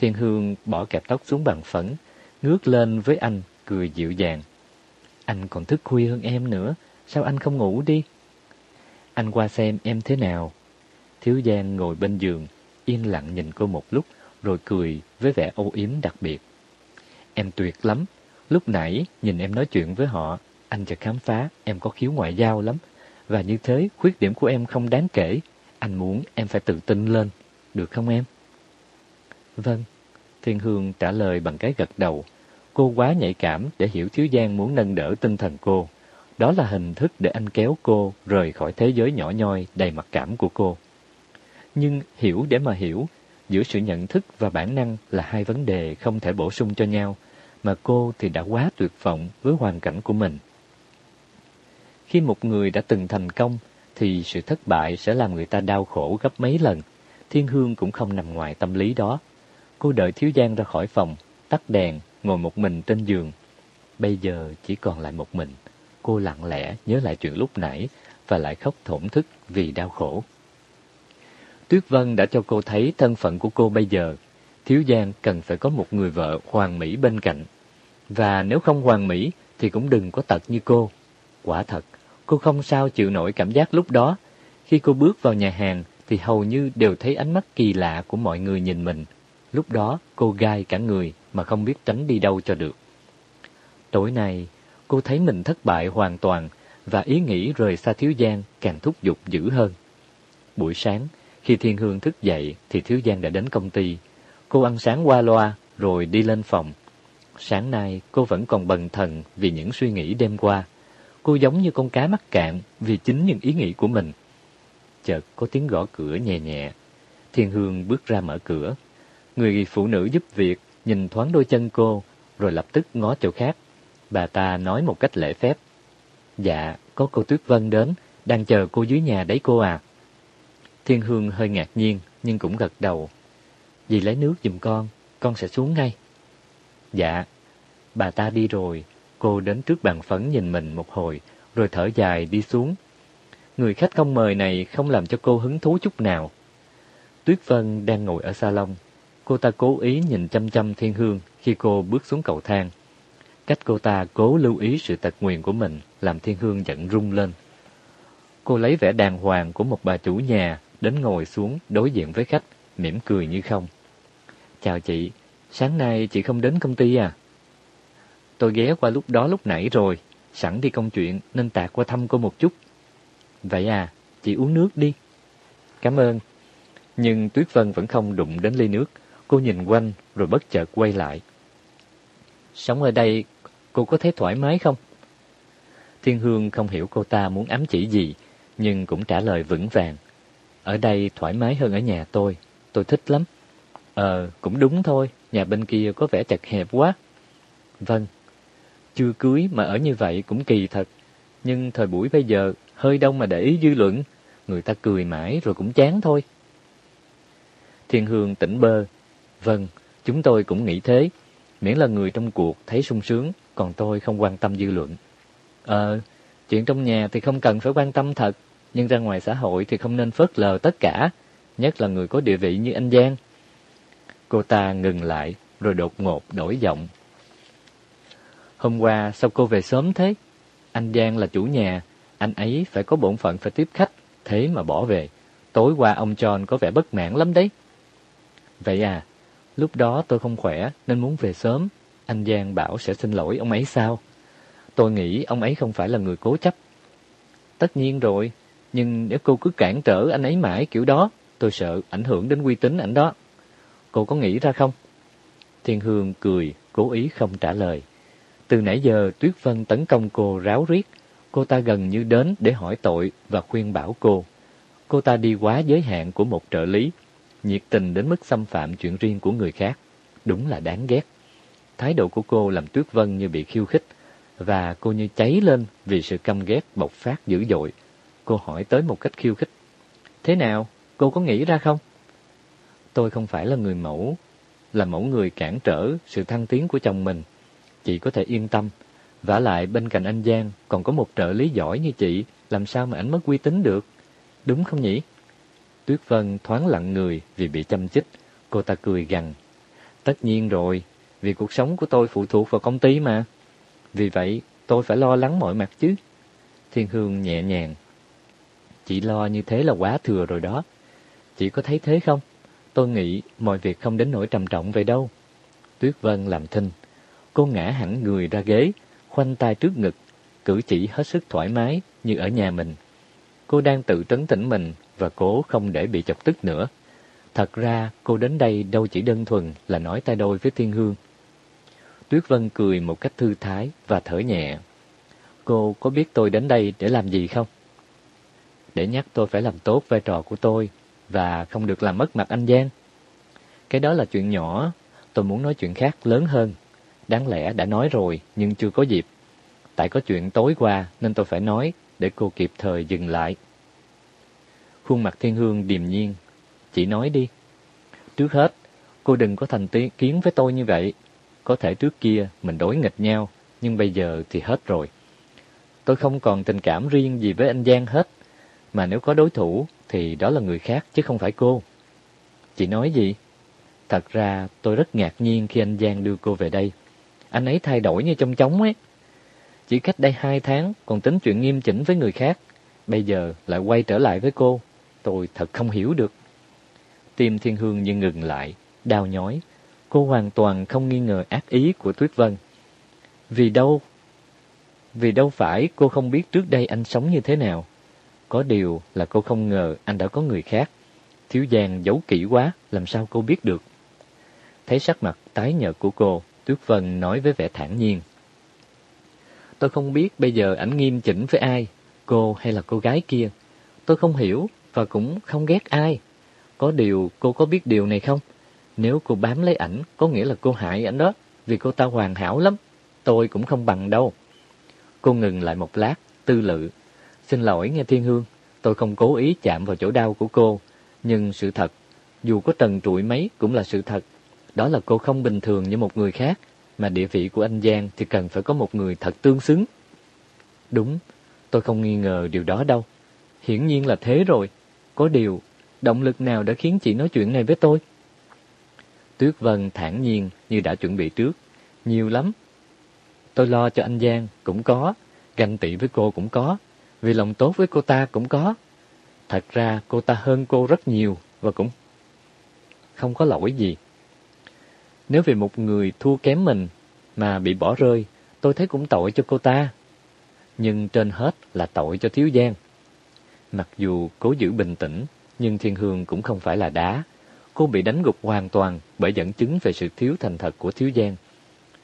Thiên Hương bỏ kẹp tóc xuống bàn phấn, ngước lên với anh, cười dịu dàng. Anh còn thức khuya hơn em nữa, sao anh không ngủ đi? Anh qua xem em thế nào. Thiếu Giang ngồi bên giường, yên lặng nhìn cô một lúc, rồi cười với vẻ âu yếm đặc biệt. Em tuyệt lắm. Lúc nãy, nhìn em nói chuyện với họ, anh chợt khám phá em có khiếu ngoại giao lắm. Và như thế, khuyết điểm của em không đáng kể. Anh muốn em phải tự tin lên. Được không em? Vâng. Thiên Hương trả lời bằng cái gật đầu. Cô quá nhạy cảm để hiểu Thiếu Giang muốn nâng đỡ tinh thần cô. Đó là hình thức để anh kéo cô rời khỏi thế giới nhỏ nhoi đầy mặc cảm của cô. Nhưng hiểu để mà hiểu, giữa sự nhận thức và bản năng là hai vấn đề không thể bổ sung cho nhau, mà cô thì đã quá tuyệt vọng với hoàn cảnh của mình. Khi một người đã từng thành công, thì sự thất bại sẽ làm người ta đau khổ gấp mấy lần. Thiên Hương cũng không nằm ngoài tâm lý đó. Cô đợi Thiếu Giang ra khỏi phòng, tắt đèn, ngồi một mình trên giường. Bây giờ chỉ còn lại một mình. cô lặng lẽ nhớ lại chuyện lúc nãy và lại khóc thổn thức vì đau khổ. Tuyết Vân đã cho cô thấy thân phận của cô bây giờ. Thiếu Giang cần phải có một người vợ hoàn mỹ bên cạnh. Và nếu không hoàn mỹ thì cũng đừng có tật như cô. Quả thật, cô không sao chịu nổi cảm giác lúc đó. Khi cô bước vào nhà hàng thì hầu như đều thấy ánh mắt kỳ lạ của mọi người nhìn mình. Lúc đó cô gai cả người mà không biết tránh đi đâu cho được. Tối nay, cô thấy mình thất bại hoàn toàn và ý nghĩ rời xa Thiếu Giang càng thúc giục dữ hơn. Buổi sáng, khi Thiên Hương thức dậy thì Thiếu Giang đã đến công ty. Cô ăn sáng qua loa rồi đi lên phòng. Sáng nay cô vẫn còn bần thần vì những suy nghĩ đêm qua. Cô giống như con cá mắc cạn vì chính những ý nghĩ của mình. Chợt có tiếng gõ cửa nhẹ nhẹ. Thiên Hương bước ra mở cửa. Người phụ nữ giúp việc nhìn thoáng đôi chân cô rồi lập tức ngó chỗ khác. Bà ta nói một cách lễ phép. Dạ, có cô Tuyết Vân đến, đang chờ cô dưới nhà đấy cô à. Thiên Hương hơi ngạc nhiên, nhưng cũng gật đầu. Dì lấy nước giùm con, con sẽ xuống ngay. Dạ, bà ta đi rồi, cô đến trước bàn phấn nhìn mình một hồi, rồi thở dài đi xuống. Người khách không mời này không làm cho cô hứng thú chút nào. Tuyết Vân đang ngồi ở salon. Cô ta cố ý nhìn chăm chăm Thiên Hương khi cô bước xuống cầu thang. Cách cô ta cố lưu ý sự tật nguyền của mình làm Thiên Hương giận rung lên. Cô lấy vẻ đàng hoàng của một bà chủ nhà đến ngồi xuống đối diện với khách, mỉm cười như không. Chào chị, sáng nay chị không đến công ty à? Tôi ghé qua lúc đó lúc nãy rồi, sẵn đi công chuyện nên tạt qua thăm cô một chút. Vậy à, chị uống nước đi. Cảm ơn. Nhưng Tuyết Vân vẫn không đụng đến ly nước. Cô nhìn quanh rồi bất chợt quay lại. Sống ở đây, cô có thấy thoải mái không? Thiên Hương không hiểu cô ta muốn ám chỉ gì, nhưng cũng trả lời vững vàng. Ở đây thoải mái hơn ở nhà tôi, tôi thích lắm. Ờ, cũng đúng thôi, nhà bên kia có vẻ chật hẹp quá. Vâng, chưa cưới mà ở như vậy cũng kỳ thật. Nhưng thời buổi bây giờ, hơi đông mà để ý dư luận, người ta cười mãi rồi cũng chán thôi. Thiên Hương tỉnh bơ. Vâng, chúng tôi cũng nghĩ thế. Miễn là người trong cuộc thấy sung sướng, còn tôi không quan tâm dư luận. Ờ, chuyện trong nhà thì không cần phải quan tâm thật, nhưng ra ngoài xã hội thì không nên phớt lờ tất cả, nhất là người có địa vị như anh Giang. Cô ta ngừng lại, rồi đột ngột đổi giọng. Hôm qua sao cô về sớm thế? Anh Giang là chủ nhà, anh ấy phải có bổn phận phải tiếp khách, thế mà bỏ về. Tối qua ông John có vẻ bất mãn lắm đấy. Vậy à, lúc đó tôi không khỏe nên muốn về sớm. Anh Giang bảo sẽ xin lỗi ông ấy sao? Tôi nghĩ ông ấy không phải là người cố chấp. Tất nhiên rồi, nhưng nếu cô cứ cản trở anh ấy mãi kiểu đó, tôi sợ ảnh hưởng đến uy tín ảnh đó. Cô có nghĩ ra không? Thiên Hương cười, cố ý không trả lời. Từ nãy giờ Tuyết Vân tấn công cô ráo riết, cô ta gần như đến để hỏi tội và khuyên bảo cô. Cô ta đi quá giới hạn của một trợ lý, nhiệt tình đến mức xâm phạm chuyện riêng của người khác. Đúng là đáng ghét. Thái độ của cô làm Tuyết Vân như bị khiêu khích, và cô như cháy lên vì sự căm ghét bộc phát dữ dội. Cô hỏi tới một cách khiêu khích. Thế nào? Cô có nghĩ ra không? Tôi không phải là người mẫu, là mẫu người cản trở sự thăng tiến của chồng mình. Chị có thể yên tâm. vả lại bên cạnh anh Giang còn có một trợ lý giỏi như chị, làm sao mà ảnh mất uy tín được? Đúng không nhỉ? Tuyết Vân thoáng lặng người vì bị chăm chích. Cô ta cười gằn. Tất nhiên rồi, vì cuộc sống của tôi phụ thuộc vào công ty mà. Vì vậy, tôi phải lo lắng mọi mặt chứ. Thiên Hương nhẹ nhàng. Chị lo như thế là quá thừa rồi đó. Chị có thấy thế không? Tôi nghĩ mọi việc không đến nỗi trầm trọng vậy đâu. Tuyết Vân làm thinh. Cô ngã hẳn người ra ghế, khoanh tay trước ngực, cử chỉ hết sức thoải mái như ở nhà mình. Cô đang tự trấn tĩnh mình và cố không để bị chọc tức nữa. Thật ra cô đến đây đâu chỉ đơn thuần là nói tay đôi với Thiên Hương. Tuyết Vân cười một cách thư thái và thở nhẹ. Cô có biết tôi đến đây để làm gì không? Để nhắc tôi phải làm tốt vai trò của tôi và không được làm mất mặt anh Giang. Cái đó là chuyện nhỏ, tôi muốn nói chuyện khác lớn hơn. Đáng lẽ đã nói rồi nhưng chưa có dịp. Tại có chuyện tối qua nên tôi phải nói để cô kịp thời dừng lại. Khuôn mặt Thiên Hương điềm nhiên. Chỉ nói đi. Trước hết, cô đừng có thành kiến với tôi như vậy. Có thể trước kia mình đối nghịch nhau, nhưng bây giờ thì hết rồi. tôi không còn tình cảm riêng gì với anh Giang hết. Mà nếu có đối thủ thì đó là người khác chứ không phải cô. Chị nói gì? Thật ra tôi rất ngạc nhiên khi anh Giang đưa cô về đây. Anh ấy thay đổi như trong chóng ấy. Chỉ cách đây hai tháng còn tính chuyện nghiêm chỉnh với người khác. Bây giờ lại quay trở lại với cô. Tôi thật không hiểu được. Tim Thiên Hương như ngừng lại, đau nhói. Cô hoàn toàn không nghi ngờ ác ý của Tuyết Vân. Vì đâu? Vì đâu phải cô không biết trước đây anh sống như thế nào. Có điều là cô không ngờ anh đã có người khác. Thiếu Giang giấu kỹ quá, làm sao cô biết được? Thấy sắc mặt tái nhợt của cô, Tuyết Vân nói với vẻ thản nhiên. Tôi không biết bây giờ ảnh nghiêm chỉnh với ai, cô hay là cô gái kia. Tôi không hiểu và cũng không ghét ai. Có điều cô có biết điều này không? Nếu cô bám lấy ảnh, có nghĩa là cô hại ảnh đó, vì cô ta hoàn hảo lắm. Tôi cũng không bằng đâu. Cô ngừng lại một lát, tư lự. Xin lỗi nghe Thiên Hương, tôi không cố ý chạm vào chỗ đau của cô. Nhưng sự thật, dù có trần trụi mấy cũng là sự thật. Đó là cô không bình thường như một người khác, mà địa vị của anh Giang thì cần phải có một người thật tương xứng. Đúng, tôi không nghi ngờ điều đó đâu. Hiển nhiên là thế rồi. Có điều, động lực nào đã khiến chị nói chuyện này với tôi? Tuyết Vân thản nhiên như đã chuẩn bị trước. Nhiều lắm. Tôi lo cho anh Giang cũng có, ganh tị với cô cũng có, vì lòng tốt với cô ta cũng có. Thật ra cô ta hơn cô rất nhiều và cũng không có lỗi gì. Nếu vì một người thua kém mình mà bị bỏ rơi, tôi thấy cũng tội cho cô ta. Nhưng trên hết là tội cho Thiếu Giang. Mặc dù cố giữ bình tĩnh, nhưng Thiên Hương cũng không phải là đá. Cô bị đánh gục hoàn toàn bởi dẫn chứng về sự thiếu thành thật của Thiếu Giang.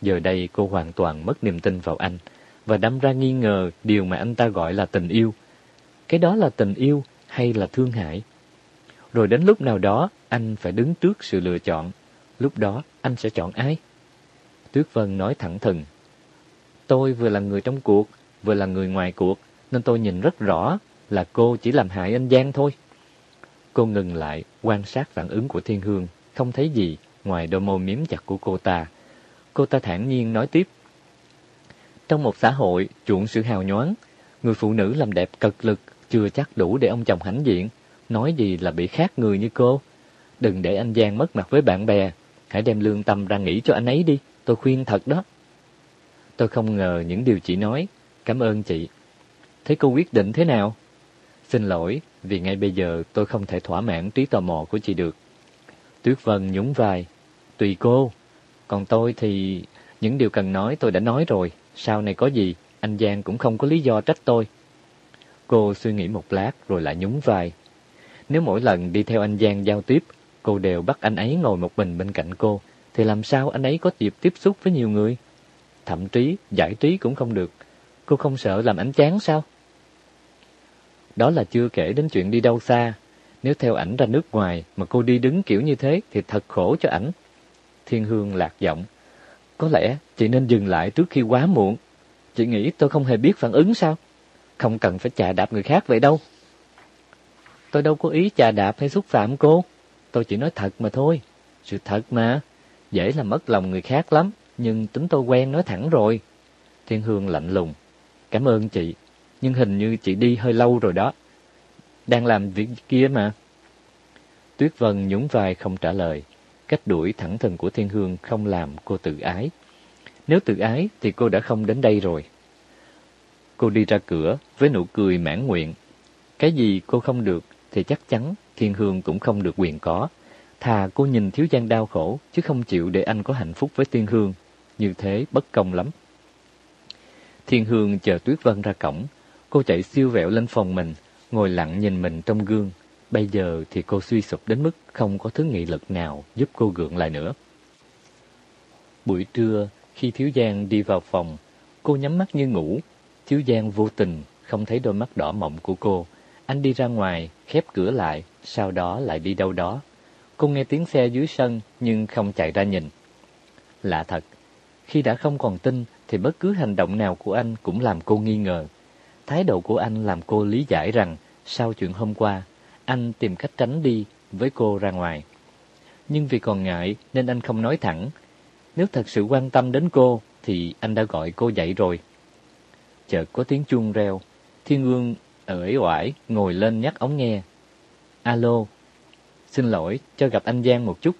Giờ đây cô hoàn toàn mất niềm tin vào anh và đâm ra nghi ngờ điều mà anh ta gọi là tình yêu. Cái đó là tình yêu hay là thương hại? Rồi đến lúc nào đó, anh phải đứng trước sự lựa chọn. Lúc đó, anh sẽ chọn ai? Tuyết Vân nói thẳng thừng. Tôi vừa là người trong cuộc, vừa là người ngoài cuộc, nên tôi nhìn rất rõ là cô chỉ làm hại anh Giang thôi. Cô ngừng lại, quan sát phản ứng của Thiên Hương, không thấy gì ngoài đôi môi miếm chặt của cô ta. Cô ta thản nhiên nói tiếp. Trong một xã hội chuộng sự hào nhoáng, người phụ nữ làm đẹp cực lực chưa chắc đủ để ông chồng hãnh diện. Nói gì là bị khác người như cô. Đừng để anh Giang mất mặt với bạn bè. Hãy đem lương tâm ra nghĩ cho anh ấy đi. Tôi khuyên thật đó. Tôi không ngờ những điều chị nói. Cảm ơn chị. Thế cô quyết định thế nào? Xin lỗi, vì ngay bây giờ tôi không thể thỏa mãn trí tò mò của chị được. Tuyết Vân nhún vai. Tùy cô. Còn tôi thì... Những điều cần nói tôi đã nói rồi. Sau này có gì, anh Giang cũng không có lý do trách tôi. Cô suy nghĩ một lát rồi lại nhún vai. Nếu mỗi lần đi theo anh Giang giao tiếp, cô đều bắt anh ấy ngồi một mình bên cạnh cô, thì làm sao anh ấy có dịp tiếp xúc với nhiều người? Thậm chí, giải trí cũng không được. Cô không sợ làm anh chán sao? Đó là chưa kể đến chuyện đi đâu xa. Nếu theo ảnh ra nước ngoài mà cô đi đứng kiểu như thế thì thật khổ cho ảnh. Thiên Hương lạc giọng. Có lẽ chị nên dừng lại trước khi quá muộn. Chị nghĩ tôi không hề biết phản ứng sao? Không cần phải chà đạp người khác vậy đâu. Tôi đâu có ý chà đạp hay xúc phạm cô. Tôi chỉ nói thật mà thôi. Sự thật mà. Dễ làm mất lòng người khác lắm. Nhưng tính tôi quen nói thẳng rồi. Thiên Hương lạnh lùng. Cảm ơn chị. Nhưng hình như chị đi hơi lâu rồi đó. Đang làm việc kia mà. Tuyết Vân nhún vai không trả lời. Cách đuổi thẳng thừng của Thiên Hương không làm cô tự ái. Nếu tự ái thì cô đã không đến đây rồi. Cô đi ra cửa với nụ cười mãn nguyện. Cái gì cô không được thì chắc chắn Thiên Hương cũng không được quyền có. Thà cô nhìn Thiếu Giang đau khổ, chứ không chịu để anh có hạnh phúc với Thiên Hương. Như thế bất công lắm. Thiên Hương chờ Tuyết Vân ra cổng. Cô chạy siêu vẹo lên phòng mình, ngồi lặng nhìn mình trong gương. Bây giờ thì cô suy sụp đến mức không có thứ nghị lực nào giúp cô gượng lại nữa. Buổi trưa, khi Thiếu Giang đi vào phòng, cô nhắm mắt như ngủ. Thiếu Giang vô tình không thấy đôi mắt đỏ mộng của cô. Anh đi ra ngoài, khép cửa lại, sau đó lại đi đâu đó. Cô nghe tiếng xe dưới sân nhưng không chạy ra nhìn. Lạ thật, khi đã không còn tin thì bất cứ hành động nào của anh cũng làm cô nghi ngờ. Thái độ của anh làm cô lý giải rằng sau chuyện hôm qua, anh tìm cách tránh đi với cô ra ngoài. Nhưng vì còn ngại nên anh không nói thẳng. Nếu thật sự quan tâm đến cô thì anh đã gọi cô dậy rồi. chợt có tiếng chuông reo. Thiên Ương ởi oải ngồi lên nhắc ống nghe. Alo, xin lỗi, cho gặp anh Giang một chút.